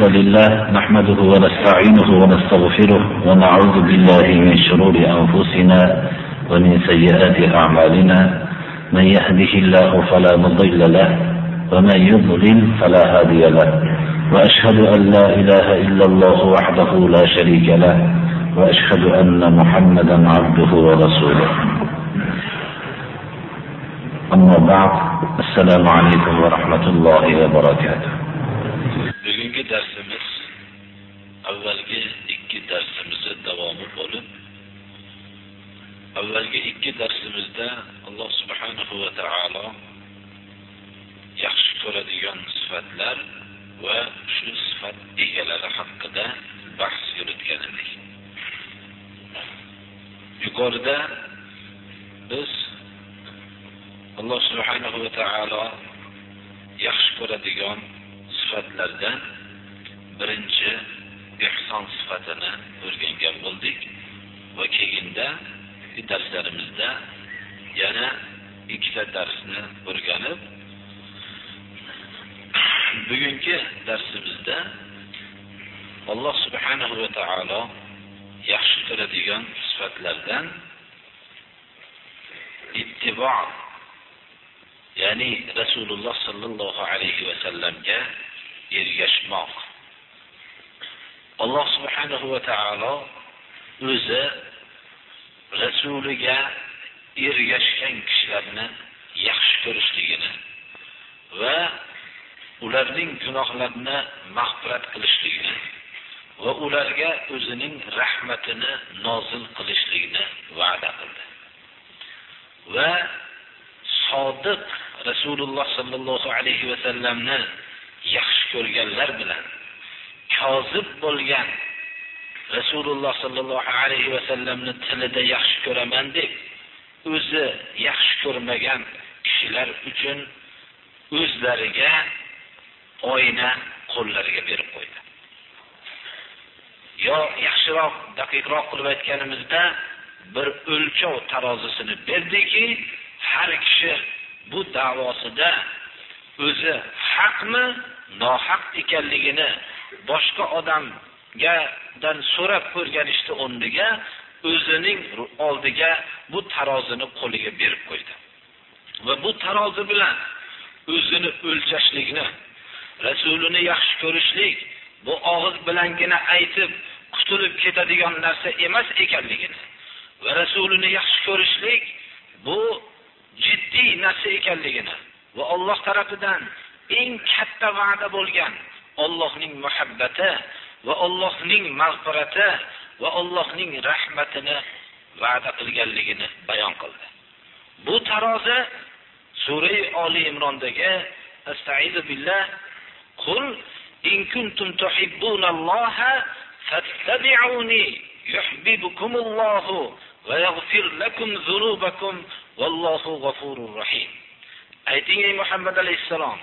الحمد لله نحمده ونستعينه ونستغفره ونعوذ بالله من شرور أنفسنا ومن سيئات أعمالنا. من يهده الله فلا مضل له ومن يضلل فلا هادي له. وأشهد أن لا إله إلا الله وحده لا شريك له. وأشهد أن محمدا عبده ورسوله. أما بعد السلام عليكم ورحمة الله وبركاته. Darsimiz avvalgi ikki darsimizni davomi bo'lib avvalgi ikki darsimizda alloh subhanahu va taolo yaxshi ko'radigan sifatlar va shu sifat egalari haqida bahs yuritgan edik. Yuqorida biz alloh subhanahu va taolo yaxshi ko'radigan sifatlardan birinchi ehson sifatini o'rgangan bo'ldik. Va keyinda darslarimizda yana ikkita darsni o'rganib bugungi darsimizda alloh subhanahu va taolo yaxshi ko'radigan sifatlardan ittibo ya'ni rasululloh sollallohu alayhi vasallamga ergashmoq. Alloh subhanahu va taolo o'zi rasuliga ergashgan kishilarni yaxshi ko'rishligini va ularning gunohlarini mag'firat qilishligini va ularga o'zining rahmatini nozil qilishligini va'da qildi. Va sodiq rasululloh sollallohu alayhi vasallamni yaxshi ko'rganlar bilan kozib bo'lgan rasululloh sollallohu alayhi vasallamni tilida yaxshi ko'raman deb o'zi yaxshi ko'rmagan kishilar uchun o'zlariga oyna qo'llariga berib qo'ydi. Yo yaxshiroq daqiqroq qilib aytganimizda bir o'lchov tarozisini berdiki har kishi bu davosida o'zi haqmi nohaq ekanligini boshqa odamgadan so'rab ko'rganishni o'rniga o'zining oldiga bu tarozini qo'liga berib qo'ydi. Va bu tarozi bilan o'zini o'lchashlikni rasulini yaxshi ko'rishlik bu og'iz bilangina aytib qutulib ketadigan narsa emas ekanligini va rasulini yaxshi ko'rishlik bu jiddiy narsa ekanligini va Alloh tarafidan eng katta va'da bo'lgan Allohning muhabbati va Allohning mag'firati va Allohning rahmatini va'da qilganligini bayon qildi. Bu tarozi sura Oli Imrondagi Astaizu billah qul in kuntum tuhibbunalloha fattabi'uni yuhibbukumullohu va yaghfir lakum zunubakum vallohu g'afurur rahim. Ayting ey Muhammad alayhisalom,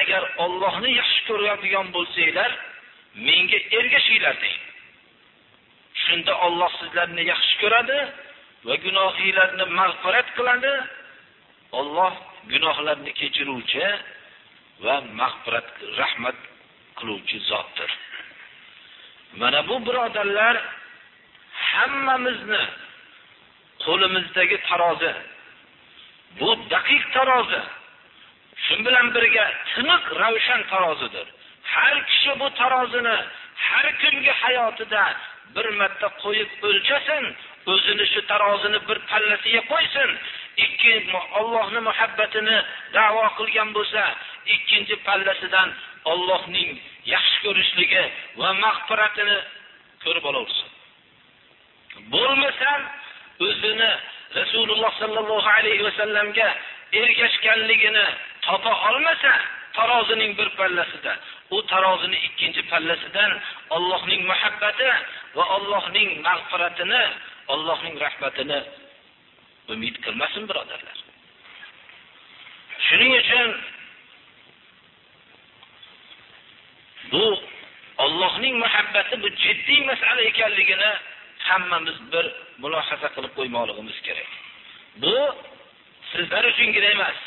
agar Allohni yaxshi ko'radigan bo'lsanglar, menga ergashinglar deng. Shunda Alloh sizlarni yaxshi ko'radi va gunohinglarni mag'firat qiladi. Alloh gunohlarni kechiruvchi va mag'firat rahmat qiluvchi zotdir. Mana bu birodarlar hammamizni qo'limizdagi tarozi bu daqiq tarozi shu bilan birga tiniq ravshan tarozidir. Har kishi bu tarozini har kungi hayotida bir marta qo'yib o'lchasin o'zini shu tarozini bir pallasiga qo'ysin. Ikki Allohni muhabbatini da'vo qilgan bo'lsa ikkinchi pallasidan Allohning yaxshi ko'rishligi va mag'firatini ko'rib olaversin bo'lmasa o'zini Rasululloh sallallohu alayhi vasallamga ergashganligini topa olmasa tarozining bir pallasida u tarozini ikkinchi pallasidan Allohning muhabbati va Allohning mag'firatini, Allohning rahmatini umid qilmasin birodarlar. Shuning uchun bu Allohning muhabbati bu jiddiy masala ekanligini hammamiz bir mulohaza qilib qo'ymoqligimiz kerak. Bu sizlar uchungina emas,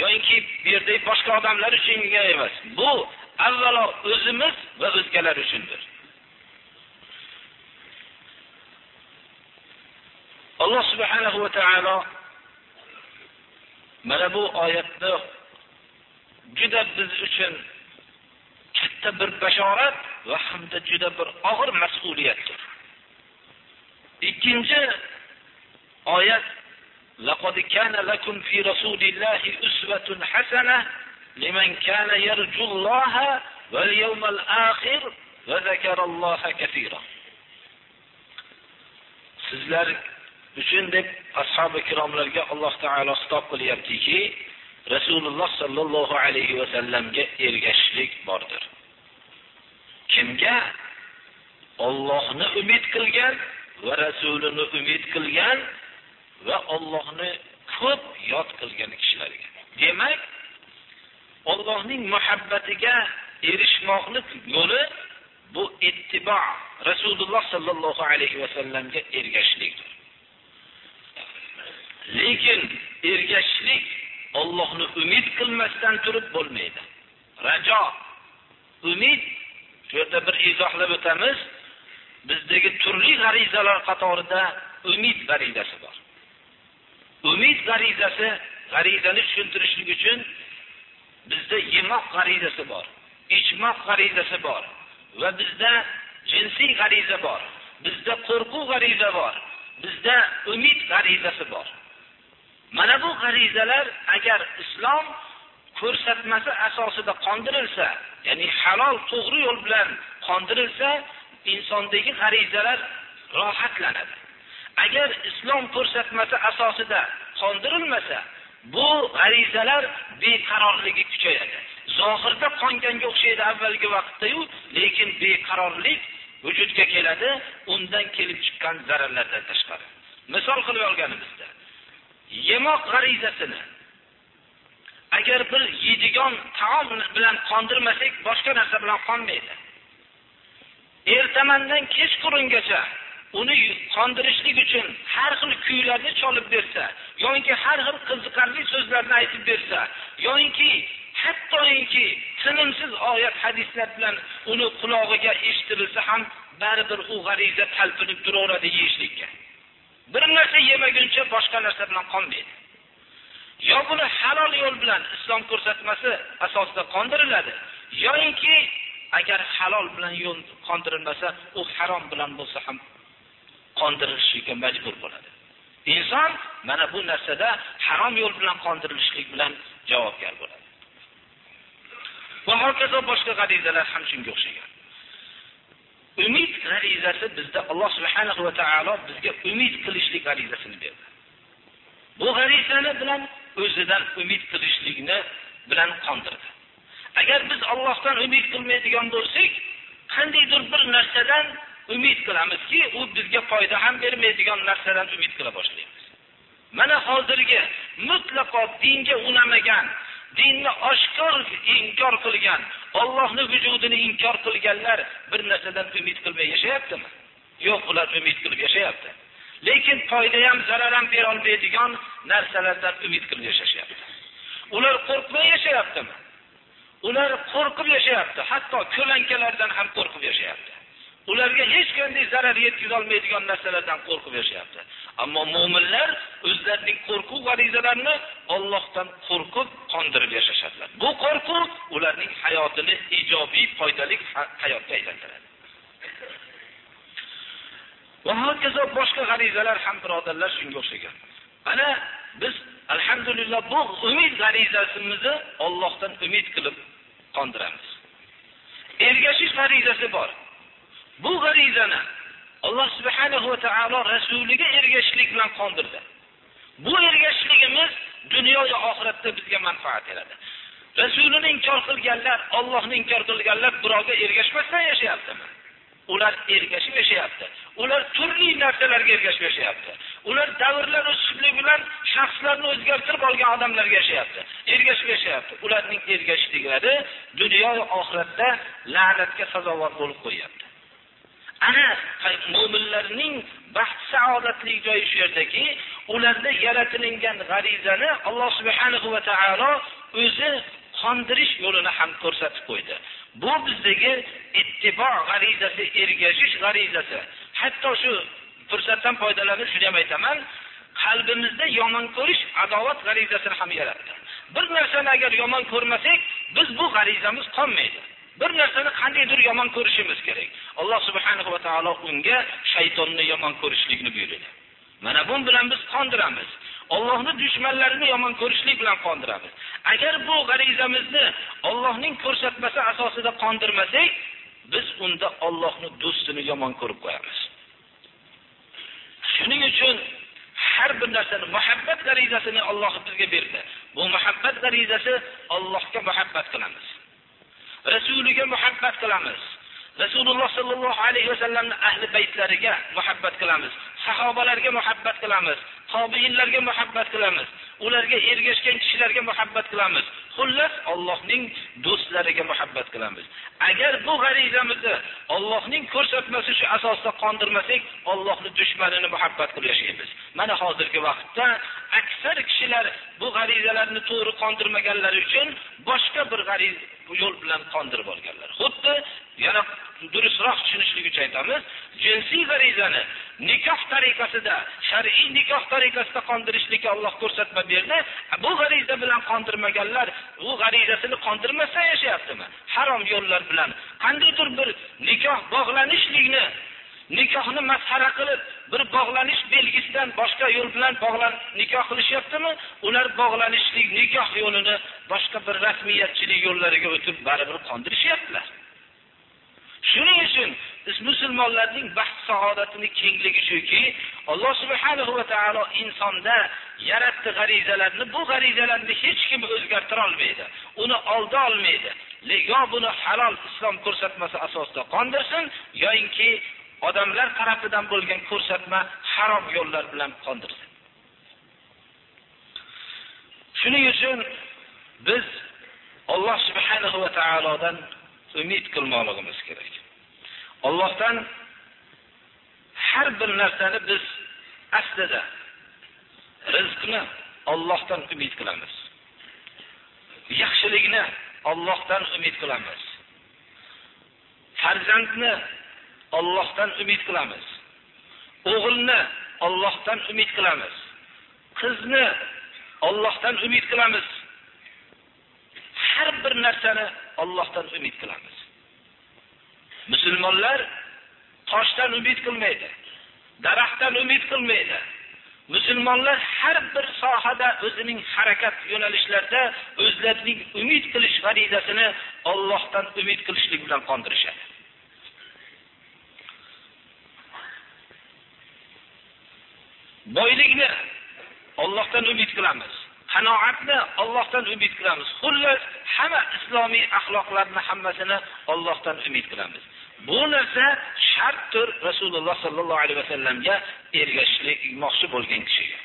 yoinki bu yerdagi boshqa odamlar uchungina emas. Bu avvalo o'zimiz va o'zgalar uchundir. Alloh subhanahu va taolo mana bu oyatni juda biz uchun katta bir bashorat va hamda juda bir og'ir mas'uliyatdir. Ikkinchi oyat لقد كان لكم في رسول الله أسوة حسنة لمن كان يرجو الله واليوم الآخر وذكر الله كثيرا sizlar uchun deb ashabi ikromlarga Alloh taolo xitob qilyaptiki, Rasululloh sallallohu alayhi va sallamga ergashishlik bordir. Kimga Allohni umid qilgan va rasulini umid qilgan va Allohni ko'p yod qilgan kishilarga. Demak, Allohning muhabbatiga erishmoqlik yo'li bu ittibo Rasululloh sallallohu alayhi va sallamga ergashishlikdir. Lekin ergashishlik Allohni umid qilmasdan turib bo'lmaydi. Rajo, umid shu yerda bir izohlab o'tamiz. Bizdagi turli g'arizalar qatorida umid g'arizasi bor. Umid g'arizasi, g'arizani tushuntirishlik uchun bizda yemoq g'arizasi bor, ichmoq g'arizasi bor va bizda jinsiy g'ariza bor, bizda qo'rquv g'ariza bor, bizda umid g'arizasi bor. Mana bu g'arizalar agar islom ko'rsatmasi asosida qondirilsa, ya'ni halol to'g'ri yo'l bilan qondirilsa, insondagi g'arizalar rohatlanadi. Agar islom ko'rsatmasi asosida qondirilmasa, bu g'arizalar beqarorligi kuchayadi. Zohirda qonganga o'xshaydi avvalgi vaqtda-yu, lekin beqarorlik vujudga keladi, undan kelib chiqqan zararlardan tashqari. Misol qilib olganimizda, yemoq g'arizasini agar bir yeydigan taom bilan qondirmasak, boshqa narsa bilan qonmaydi. Ertamandan kechqurungacha uni qondirishlik uchun har xil kuylarni cholib bersa, yoki har xil qiziqarli so'zlarni aytib bersa, yoki hattoki tinimsiz oyat hadislar bilan uni qulog'iga eshitirilsa ham baribir u g'ariza talpinib turaveradi yeyishlikka. Bir narsa yemaguncha boshqa narsa bilan qonmaydi. Yo buni halol yo'l bilan islom ko'rsatmasi asosida qondiriladi, yoki agar halol bilan yo'l qondirilmasa, u harom bilan bo'lsa ham qondirilishga majbur bo'ladi. Inson mana bu narsada harom yo'l bilan qondirilishlik bilan javobgar bo'ladi. Va hokazo boshqa g'arizalar ham shunga o'xshagan. Umid g'arizasi bizda Alloh subhanahu va taolo bizga umid qilishlik g'arizasini berdi. Bu g'arizani bilan o'zidan umid qilishlikni bilan qondirdi. Agar biz Allohdan umid qilmaydigan bo'lsak, qandaydir bir narsadan umid qilamizki, u bizga foyda ham bermaydigan narsadan umid qila boshlaymiz. Mana hozirgi mutlaqo dinga unamagan, dinni oshkor inkor qilgan, Allohning vujudini inkor qilganlar bir narsadan umid qilmay yashayaptimi? Yo'q, ular umid qilib yashayapti. Lekin foyda ham, zarar ham bera olmaydigan narsalardan umid qilib yashashyapti. Ular qo'rqmay yashayaptimi? Ular qo'rqib yashayapti, hatto ko'lankalardan ham qo'rqib yashayapti. Ularga hech qanday zarar yetkazolmaydigan narsalardan qo'rqib yashayapti. Ammo mu'minlar o'zlarining qo'rquv g'arizalarini Allohdan qo'rqib qondirib yashashadilar. Bu qo'rquv ularning hayotini ijobiy, foydali hayotga aylantiradi. Va hokazo boshqa g'arizalar ham birodarlar shunga o'xshagan. ana biz alhamdulillah bu umid g'arizasimizni Allohdan umid qilib qondiramiz. Ergashish g'arizasi bor. Bu g'arizani Alloh subhanahu va taolo rasuliga ergashishlik bilan qondirdi. Bu ergashishligimiz dunyo va oxiratda bizga manfaat beradi. Rasulini inkor qilganlar, ollohni inkor qilganlar birovga ergashmasdan yashayaptimi? Ular ergashib yashayapti. Ular turli narsalarga ergashib yashayapti. Ular davrlar o'sishligi bilan shaxslarni o'zgartirib olgan odamlarga yashayapti. Ergashib yashayapti. Ularning ergashishliklari dunyo va oxiratda la'natga sazovor bo'lib qo'yyapti ana mo'minlarning baxt saodatli joyi shu yerdaki ularda yaratilingan g'arizani alloh subhanahu va taolo o'zi qondirish yo'lini ham ko'rsatib qo'ydi Bu bizdagi ittibo g'arizasi, ergashish g'arizasi. Hatto shu fursatdan foydalanib shuni ham aytaman, qalbimizda yomon ko'rish adovat g'arizasini ham yaratdi. Bir narsani agar yomon ko'rmasak, biz bu g'arizamiz qolmaydi. Bir narsani qandaydir yomon ko'rishimiz kerak. Alloh subhanahu va taolo unga shaytonni yomon ko'rishlikni buyurdi. Mana bu bilan biz qondiramiz. Allohning dushmanlarini yomon ko'rishlik bilan qondiramiz. Agar bu g'arizamizni Allohning ko'rsatmasi asosida qondirmasak, biz unda Allohning do'stini yomon ko'rib qo'yamiz. Shuning uchun har bir narsani muhabbat g'arizasini Alloh bizga berdi. Bu muhabbat g'arizasi Allohga muhabbat qilamiz. Rasuliga muhabbat qilamiz. Rasululloh sallallohu alayhi vasallamni ahli baytlariga muhabbat qilamiz. Sahobalarga muhabbat qilamiz. Tobiinlarga muhabbat qilamiz. Ularga ergashgan kishilarga muhabbat qilamiz. Xullas Allohning do'stlariga muhabbat qilamiz. Agar bu g'arizamizni Allohning ko'rsatmasi shu asosda qondirmasak, ollohni dushmanini muhabbat qilib yashaymiz. Mana hozirgi vaqtda aksar kishilar bu g'arizalarni to'g'ri qondirmaganlari uchun boshqa bir g'ariz yo'l bilan qondirib olganlar. Xuddi yana durustroq tushunishlik uchun aytamiz, jinsiy g'arizani nikoh tariqasida, shar'iy nikoh tariqasida qondirishlikka Alloh ko'rsatma berdi. Bu g'ariza bilan qondirmaganlar u g'arizasini qondirmasa yashayaptimi? Harom yo'llar bilan qandaydir bir nikoh bog'lanishlikni nikohni masxara qilib bir bog'lanish belgisidan boshqa yo'l bilan bog'lan nikoh qilishyaptimi ular bog'lanishlik nikoh yo'lini boshqa bir rasmiyatchilik yo'llariga o'tib baribir qondirishyaptilar shuning uchun biz musulmonlarning baxt saodatini kengligi shuki alloh subhanahu va taolo insonda yaratdi g'arizalarni. Bu g'arizalarni hech kim o'zgartira olmaydi uni olda olmaydi. Yo buni halol islom ko'rsatmasi asosida qondirsin yoinki odamlar tarafidan bo'lgan ko'rsatma harom yo'llar bilan qondirsin. Shuning uchun biz Alloh subhanahu va taolodan umid qilmoqligimiz kerak Allohdan har bir narsani biz aslida rizqni Allohdan umid qilamiz yaxshilikni Allohdan umid qilamiz farzandni Allohdan umid qilamiz. O'g'ilni Allohdan umid qilamiz. Qizni Allohdan umid qilamiz. Har bir narsani Allohdan umid qilamiz. Musulmonlar toshdan umid qilmaydi. Daraxtdan umid qilmaydi. Musulmonlar har bir sohada o'zining harakat yo'nalishlarida o'zlarining umid qilish g'arizasini Allohdan umid qilishlik bilan qondirishadi. boylikni Allohdan umid qilamiz. Qanoatni Allohdan umid qilamiz. Xullas, hamma islomiy axloqlarni hammasini Allohdan umid qilamiz. Bu narsa shartdir Rasululloh sallallohu alayhi vasallamga ergashmoqchi bo'lgan kishiga.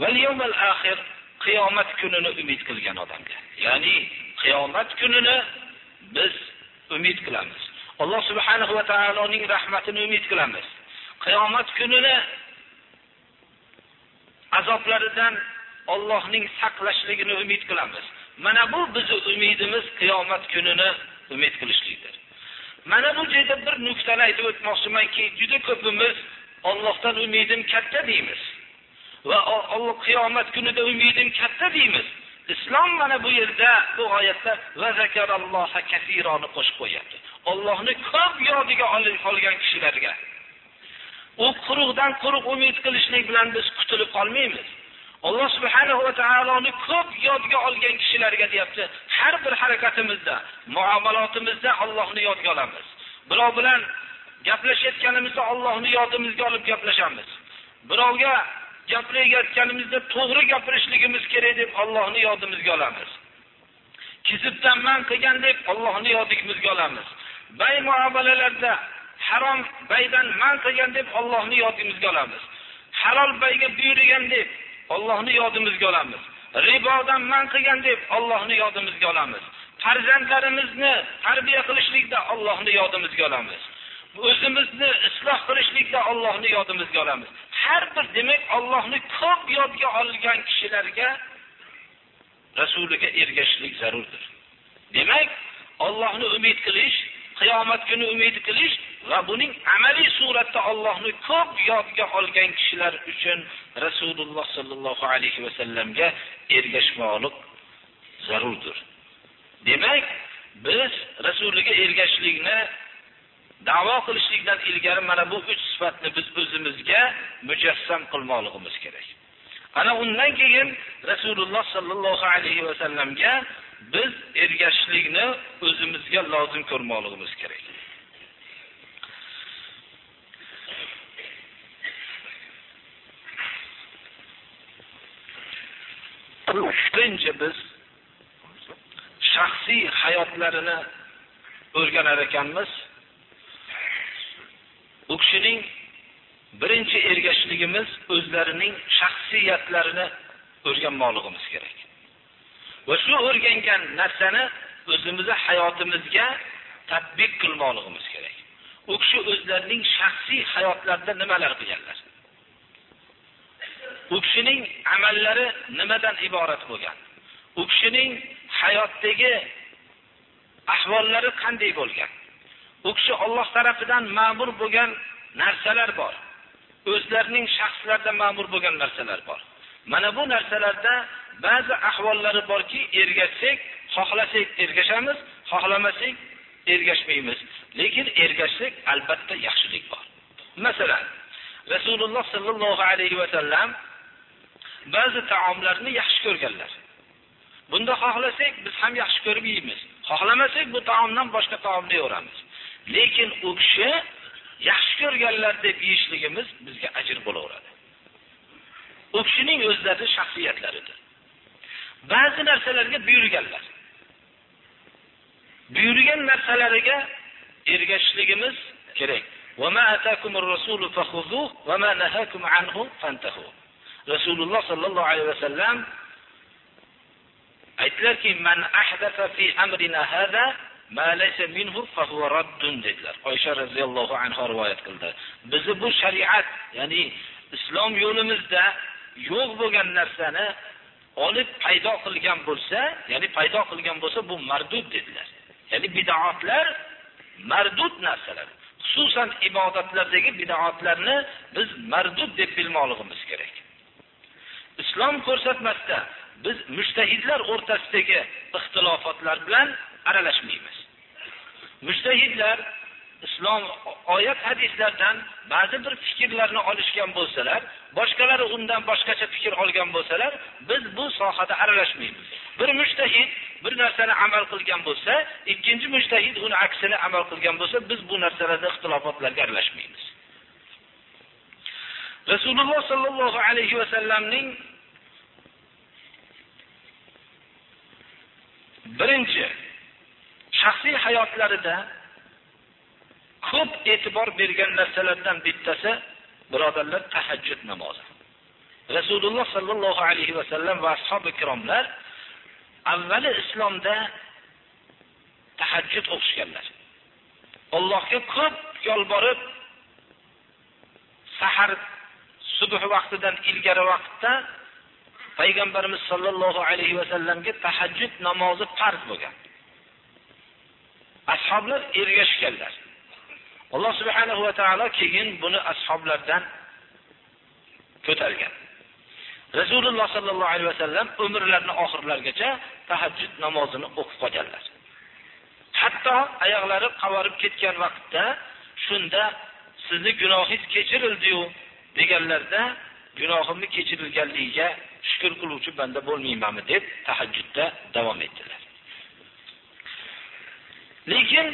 Val yawmal axir qiyomat kunini umid qilgan odamga. Ya'ni qiyomat kunini biz umid qilamiz. Alloh subhanahu va taoloning rahmatini umid qilamiz. qiyomat kunini azoblaridan Allohning saqlashligini umid qilamiz. Mana bu bizning umidimiz qiyomat kunini umid qilishlikdir. Mana bu yerda bir nuqtani aytib o'tmoqchimanki, juda ko'pimiz Allohdan umidim katta deymiz. Va Alloh qiyomat kunida umidim katta deymiz. Islom mana bu yerda bu oyatda va zakaralloha katironi qo'shib qo'yadi. Allohni ko'p yodiga olgan kishilarga u quruqdan quruq umid qilishlik bilan biz qutulib qolmaymiz. Alloh subhanahu va taoloni ko'p yodga olgan kishilarga deyapti, har bir harakatimizda, muomalatimizda Allohni yodga olamiz. Birov bilan gaplashayotganimizda Allohni yodimizga olib gaplashamiz. Birovga gapirayotganimizda to'g'ri gapirishligimiz kerak deb Allohni yodimizga olamiz. Kizibdan man qilgan deb Allohni yodimizga olamiz. Bay muomalalarda harom baydan man qilgan deb Allohni yodimizga olamiz. Halol bayga buyurgan deb Allohni yodimizga olamiz. Ribodan man qilgan deb Allohni yodimizga olamiz. Farzandlarimizni tarbiya qilishlikda Allohni yodimizga olamiz. O'zimizni isloh qilishlikda Allohni yodimizga olamiz. Har bir demak Allohni ko'p yodga olgan kishilarga rasuliga ergashishlik zarurdir. Demak, Allohni umid qilish, qiyomat kuni umid qilish va buning amaliy suratda Allohni ko'p yodga olgan kishilar uchun Rasululloh sallallohu alayhi va sallamga ergashmoqlik zarurdir. Demak, biz Rasuliga ergashishlikni da'vo qilishlikdan ilgari mana bu uch sifatni biz o'zimizga mujassam qilmoqligimiz kerak. Ana undan keyin Rasululloh sallallohu alayhi va sallamga biz ergashishlikni o'zimizga lozim ko'rmoqligimiz kerak. Birinchi biz shaxsiy hayotlarini o'rganar ekanmiz. U kishining birinchi ergashishligimiz o'zlarining shaxsiyatlarini o'rganmoqligimiz kerak. Va shu o'rgangan narsani o'zimizni hayotimizga tatbiq qilmoqligimiz kerak. U kishi o'zlarining shaxsiy hayotlarida nimalar qilganlar? U kishining amallari nimadan iborat bo'lgan? U kishining hayotdagi ahvollari qanday bo'lgan? U kishi Alloh tarafidan ma'mur bo'lgan narsalar bor. O'zlarining shaxslarida ma'mur bo'lgan narsalar bor. Mana bu narsalarda ba'zi ahvollari borki, ergashsak, xohlasak ergashamiz, xohlamasak ergashmaymiz. Lekin ergashsak albatta yaxshilik bor. Masalan, Rasululloh sallallohu alayhi va sallam ba'zi taomlarni yaxshi ko'rganlar. Bunda xohlasak biz ham yaxshi ko'rib yeymiz. Xohlamasak bu taomdan boshqa taomni yo'ramiz. Lekin u kishi yaxshi ko'rganlar deb yeyishligimiz bizga ajr bo'laveradi. U kishining o'zlari shaxsiyatlaridir. Ba'zi narsalarga buyurganlar. Buyurgan narsalariga ergashishligimiz kerak. Rasululloh sallallohu alayhi va sallam aytdilarki, "Man ahdatha fi amrina hada ma laysa minhu fa huwa raddun" dedilar. Oysha radhiyallohu anha rivoyat qildi. Bizi bu shariat, ya'ni islom yo'limizda yo'q bo'lgan narsani olib paydo qilgan bo'lsa, ya'ni paydo qilgan bo'lsa bu mardud dedilar. Ya'ni bid'atlar mardud narsalar. Xususan ibodatlardagi bid'atlarni biz mardud deb bilmoqligimiz kerak. Islom ko'rsatmasida biz mujtahidlar o'rtasidagi ixtilofotlar bilan aralashmaymiz. Mujtahidlar islom oyat hadislardan ba'zi bir fikrlarni olishgan bo'lsalar, boshqalari undan boshqacha fikr olgan bo'lsalar, biz bu sohada aralashmaymiz. Bir mujtahid bir narsani amal qilgan bo'lsa, ikkinchi mujtahid uni aksini amal qilgan bo'lsa, biz bu narsalarda ixtilofotlarga aralashmaymiz. Rasululloh sallallohu alayhi va sallamning birinchi shaxsiy hayotlarida ko'p e'tibor bergan narsalardan bittasi birodarlar tahajjud namozi. Rasululloh sallallohu alayhi va sallam va ashabi ikromlar avvali islomda tahajjud o'qishganlar. Allohga ko'p yolborib sahar subh vaqtidan ilgari vaqtda payg'ambarimiz sollallohu alayhi va sallamga tahajjud namozi farz bo'lgan. Ashoblar ergashganlar. Alloh subhanahu va taolo keyin buni ashoblardan ko'targan. Rasululloh sollallohu alayhi va sallam umrlarining oxirlarigacha tahajjud namozini o'qib qolganlar. Hatto oyoqlari qavarib ketgan vaqtda shunda sizni gunohingiz kechirildi-yu deganlarda gunohimni kechirilganligiga shukr qiluvchi banda bo'lmaymanmi deb tahajjudda davom etdilar. Lekin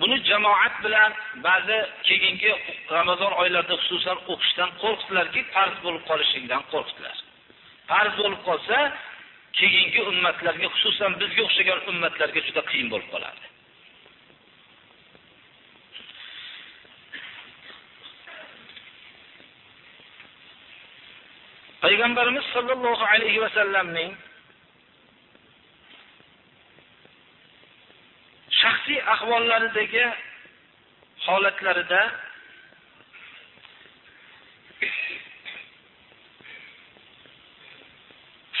buni jamoat bilan ba'zi keyingi Ramazon oylarida xususan o'qishdan qo'rqdilarki, farz bo'lib qolishligidan qo'rqdilar. Farz bo'lib qolsa, keyingi ummatlarga, xususan bizga o'xshagan ummatlarga juda qiyin bo'lib qolardi. Payg'ambarimiz sollallohu alayhi va sallamning shaxsiy ahvollaridagi holatlarida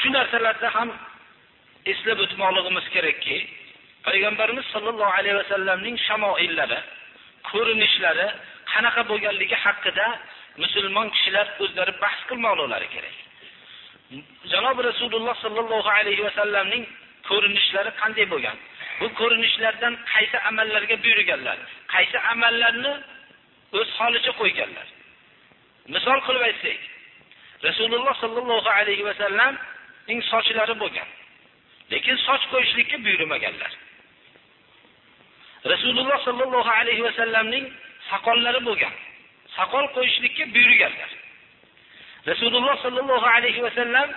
shu narsalarni ham eslab o'tmoqligimiz kerakki, payg'ambarimiz sollallohu alayhi vasallamning shamoillari ko'rinishlari qanaqa bo'lganligi haqida musulmon kishilar o'zlari bahs qilmoqlari kerak. Janobi rasululloh sollallohu alayhi vasallamning ko'rinishlari qanday bo'lgan? Bu ko'rinishlardan qaysi amallarga buyurganlar? Qaysi amallarni o'z holicha qo'yganlar? Misol qilib aytsak rasululloh sollallohu alayhi vasallamning sochlari bo'lgan lekin soch qo'yishlikka buyurmaganlar. Rasululloh sollallohu alayhi vasallamning soqollari bo'lgan. Soqol qo'yishlikka buyurganlar. Rasululloh sollallohu alayhi vasallam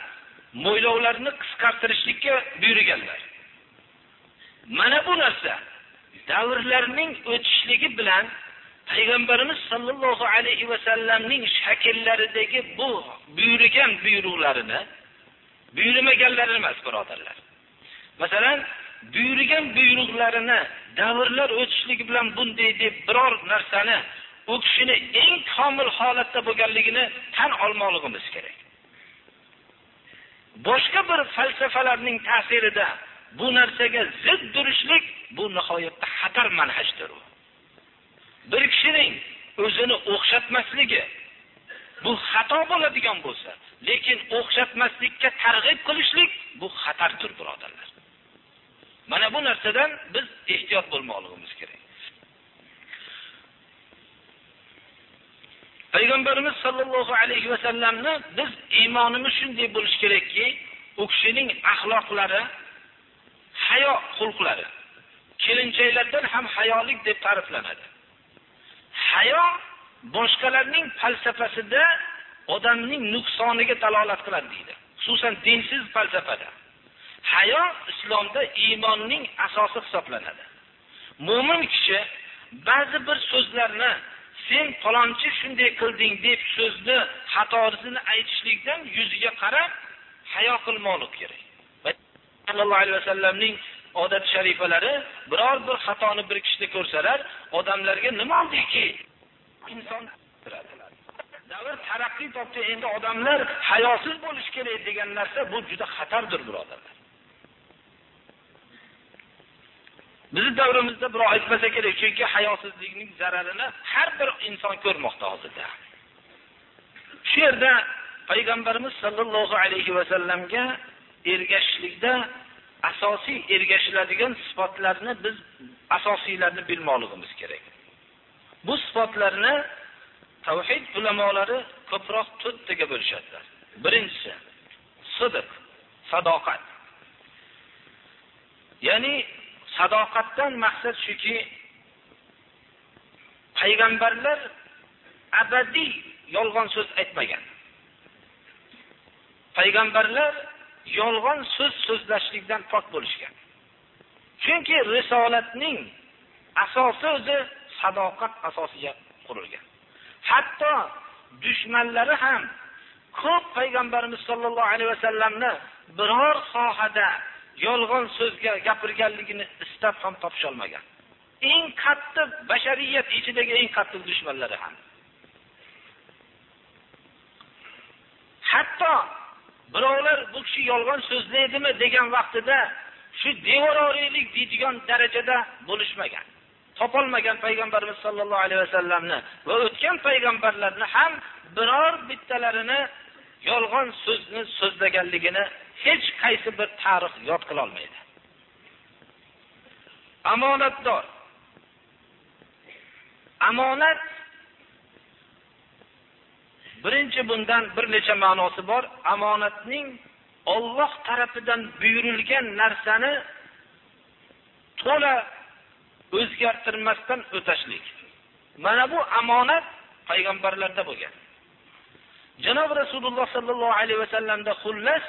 mo'ylovlarni qisqartirishlikka buyurganlar. Mana bu narsa davrlarning o'tishligi bilan payg'ambarimiz sollallohu alayhi vasallamning shakllaridagi bu buyurgan buyruqlarini buyurmaganlari emas birodarlar. Masalan buyurgan buyruqlarini davrlar o'tishligi bilan bunday deb biror narsani u kishini eng komil holatda bo'lganligini tan olmoqligimiz kerak. Boshqa bir falsafalarning ta'sirida bu narsaga zid turishlik bu nihoyatda xatar manhajdir u. Bir kishining o'zini o'xshatmasligi bu xato bo'ladigan bo'lsa lekin o'xshatmaslikka targ'ib qilishlik bu xatardir birodarlar. Mana bu narsadan biz ehtiyot bo'lmoqligimiz kerak. Payg'ambarimiz sollallohu alayhi vasallamni biz iymonimiz shunday bo'lishi kerakki u kishining axloqlari hayo xulqlari kelinchaklardan ham hayolik deb ta'riflanadi. Hayo boshqalarning falsafasida odamning nuqsoniga dalolat qiladi deydi. Xususan dinsiz falsafada. Hayo islomda iymonning asosi hisoblanadi. Mo'min kishi ba'zi bir so'zlarni sen falonchi shunday qilding deb so'zni xatosini aytishlikdan yuziga qarab hayo qilmoqlik kerak. Sallallohu alayhi vasallamning odat sharifalari biror bir xatoni bir kishida ko'rsalar odamlarga nima oldiki inson davr taraqqiy topdi endi odamlar hayosiz bo'lishi kerak degan narsa bu juda xatardir birodarlar. Bizni davrimizda birov aytmasa kerak chunki hayosizlikning zararini har bir inson ko'rmoqda hozirda. Shu yerda payg'ambarimiz sollallohu alayhi vasallamga ergashishlikda asosiy ergashiladigan sifatlarni biz asosiylarni bilmoqligimiz kerak. Bu sifatlarni tavhid ulamolari ko'proq to'rttaga bo'lishadilar. Birinchisi sidiq sadoqat. Ya'ni sadoqatdan maqsad shuki payg'ambarlar abadiy yolg'on so'z aytmagan. Payg'ambarlar yolg'on so'z so'zlashlikdan pok bo'lishgan. Chunki risolatning asosi o'zi sadoqat asosiga qurilgan. Hatto dushmanlari ham ko'p payg'ambarimiz sollallohu alayhi vasallamni biror sohada yolg'on so'zga gapirganligini istab ham topisholmagan eng qattiq bashariyat ichidagi eng qattiq dushmanlari ham. Hatto birovlar bu kishi yolg'on so'zlaydimi degan vaqtida shu devororiylik deydigan darajada bo'lishmagan. Topolmagan payg'ambarimiz sollallohu alayhi vasallamni va o'tgan payg'ambarlarni ham biror bittalarini yolg'on so'zni so'zlaganligini hech qaysi bir tarix yod qilolmaydi omonatdor omonat birinchi bundan bir necha ma'nosi bor. Omonatning Alloh tarafidan buyurilgan narsani to'la o'zgartirmasdan o'tashlik. Mana bu omonat payg'ambarlarda bo'lgan. Janob rasululloh sollallohu alayhi vasallamda xullas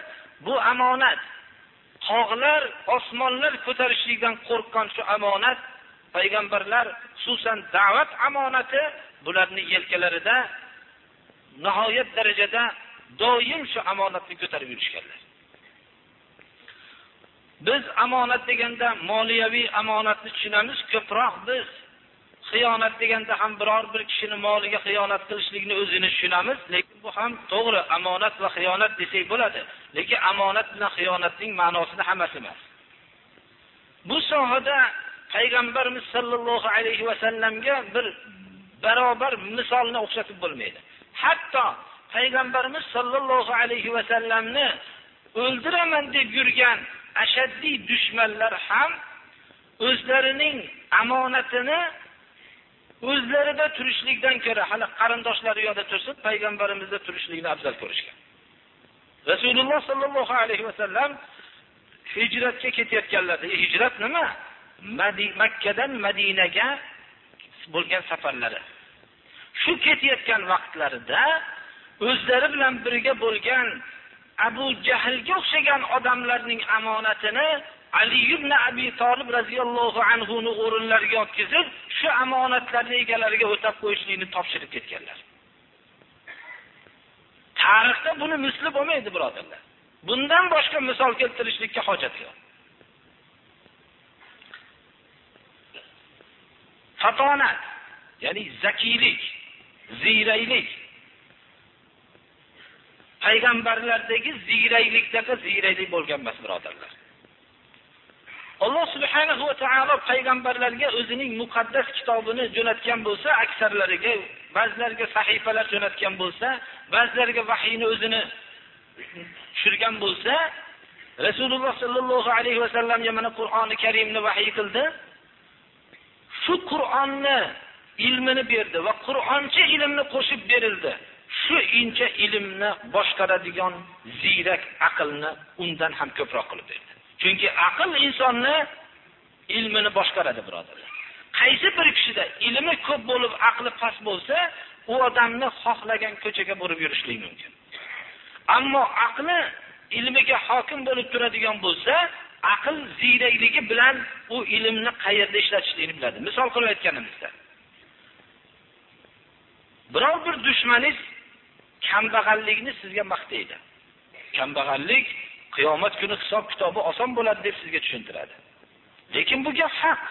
bu amonat. Tog'lar osmonlar ko'tarishlikdan qo'rqqan shu amonat payg'ambarlar xususan da'vat omonati bularni yelkalarida nihoyat darajada doim shu omonatni ko'tarib yurishganlar. Biz omonat deganda moliyaviy omonatni tushunamiz ko'proq biz. Xiyonat deganda ham biror bir kishini moliga xiyonat qilishlikni o'zini tushunamiz lekin bu ham to'g'ri omonat va xiyonat desak bo'ladi. Lekin omonat bilan xiyonatning ma'nosini hammasi emas. Bu sohada payg'ambarimiz sollallohu alayhi vasallamga bir barobar misolni o'xshatib bo'lmaydi. Hatto payg'ambarimiz sollallohu alayhi vasallamni o'ldiraman deb yurgan ashaddiy dushmanlar ham o'zlarining omonatini o'zlarida turishlikdan ko'ra hali qarindoshlari yoqda tursin payg'ambarimizda turishlikni afzal ko'rishgan. Rasululloh sollallohu alayhi vasallam hijratga ketayotganlarida hijrat nima? Makkadan madinaga bo'lgan safarlari. Shu ketayotgan vaqtlarida o'zlari bilan birga bo'lgan abu jahlga o'xshagan odamlarning omonatini ali ibn abi tolib roziyallohu anhuni o'rinlariga o'tkazib shu omonatlarni egalariga o'tab qo'yishlikni topshirib ketganlar. Tarixda buni misli bo'lmaydi birodarlar. Bundan boshqa misol keltirishlikka hojat yo'q. Fatonat ya'ni zakiylik ziyraylik payg'ambarlardagi ziyraylikdaqa ziyraylik bo'lgan emas birodarlar. Alloh subhanahu va taolo payg'ambarlarga o'zining muqaddas kitobini jo'natgan bo'lsa aksarlariga ba'zilariga sahifalar jo'natgan bo'lsa ba'zilariga vahiyni o'zini tushirgan bo'lsa rasululloh sollallohu alayhi vasallamga mana qur'oni karimni vahiy qildi. Shu qur'onni ilmini berdi va qur'oncha ilmni qo'shib berildi. Shu incha ilmni boshqaradigan ziyrak aqlni undan ham ko'proq qilib berdi. Chunki aql insonni ilmini boshqaradi birodarlar. Qaysi bir kishida ilmi ko'p bo'lib aqli past bo'lsa u odamni xohlagan ko'chaga borib yurishlik mumkin. Ammo aqli ilmiga hokim bo'lib turadigan bo'lsa aql ziyrakligi bilan u ilmni qayerda ishlatishni biladi. Misol qilib aytganimizda biror bir dushmaningiz kambag'allikni sizga maqtaydi. Kambag'allik qiyomat kuni hisob kitobi oson bo'ladi deb sizga tushuntiradi. Lekin bu gap haq.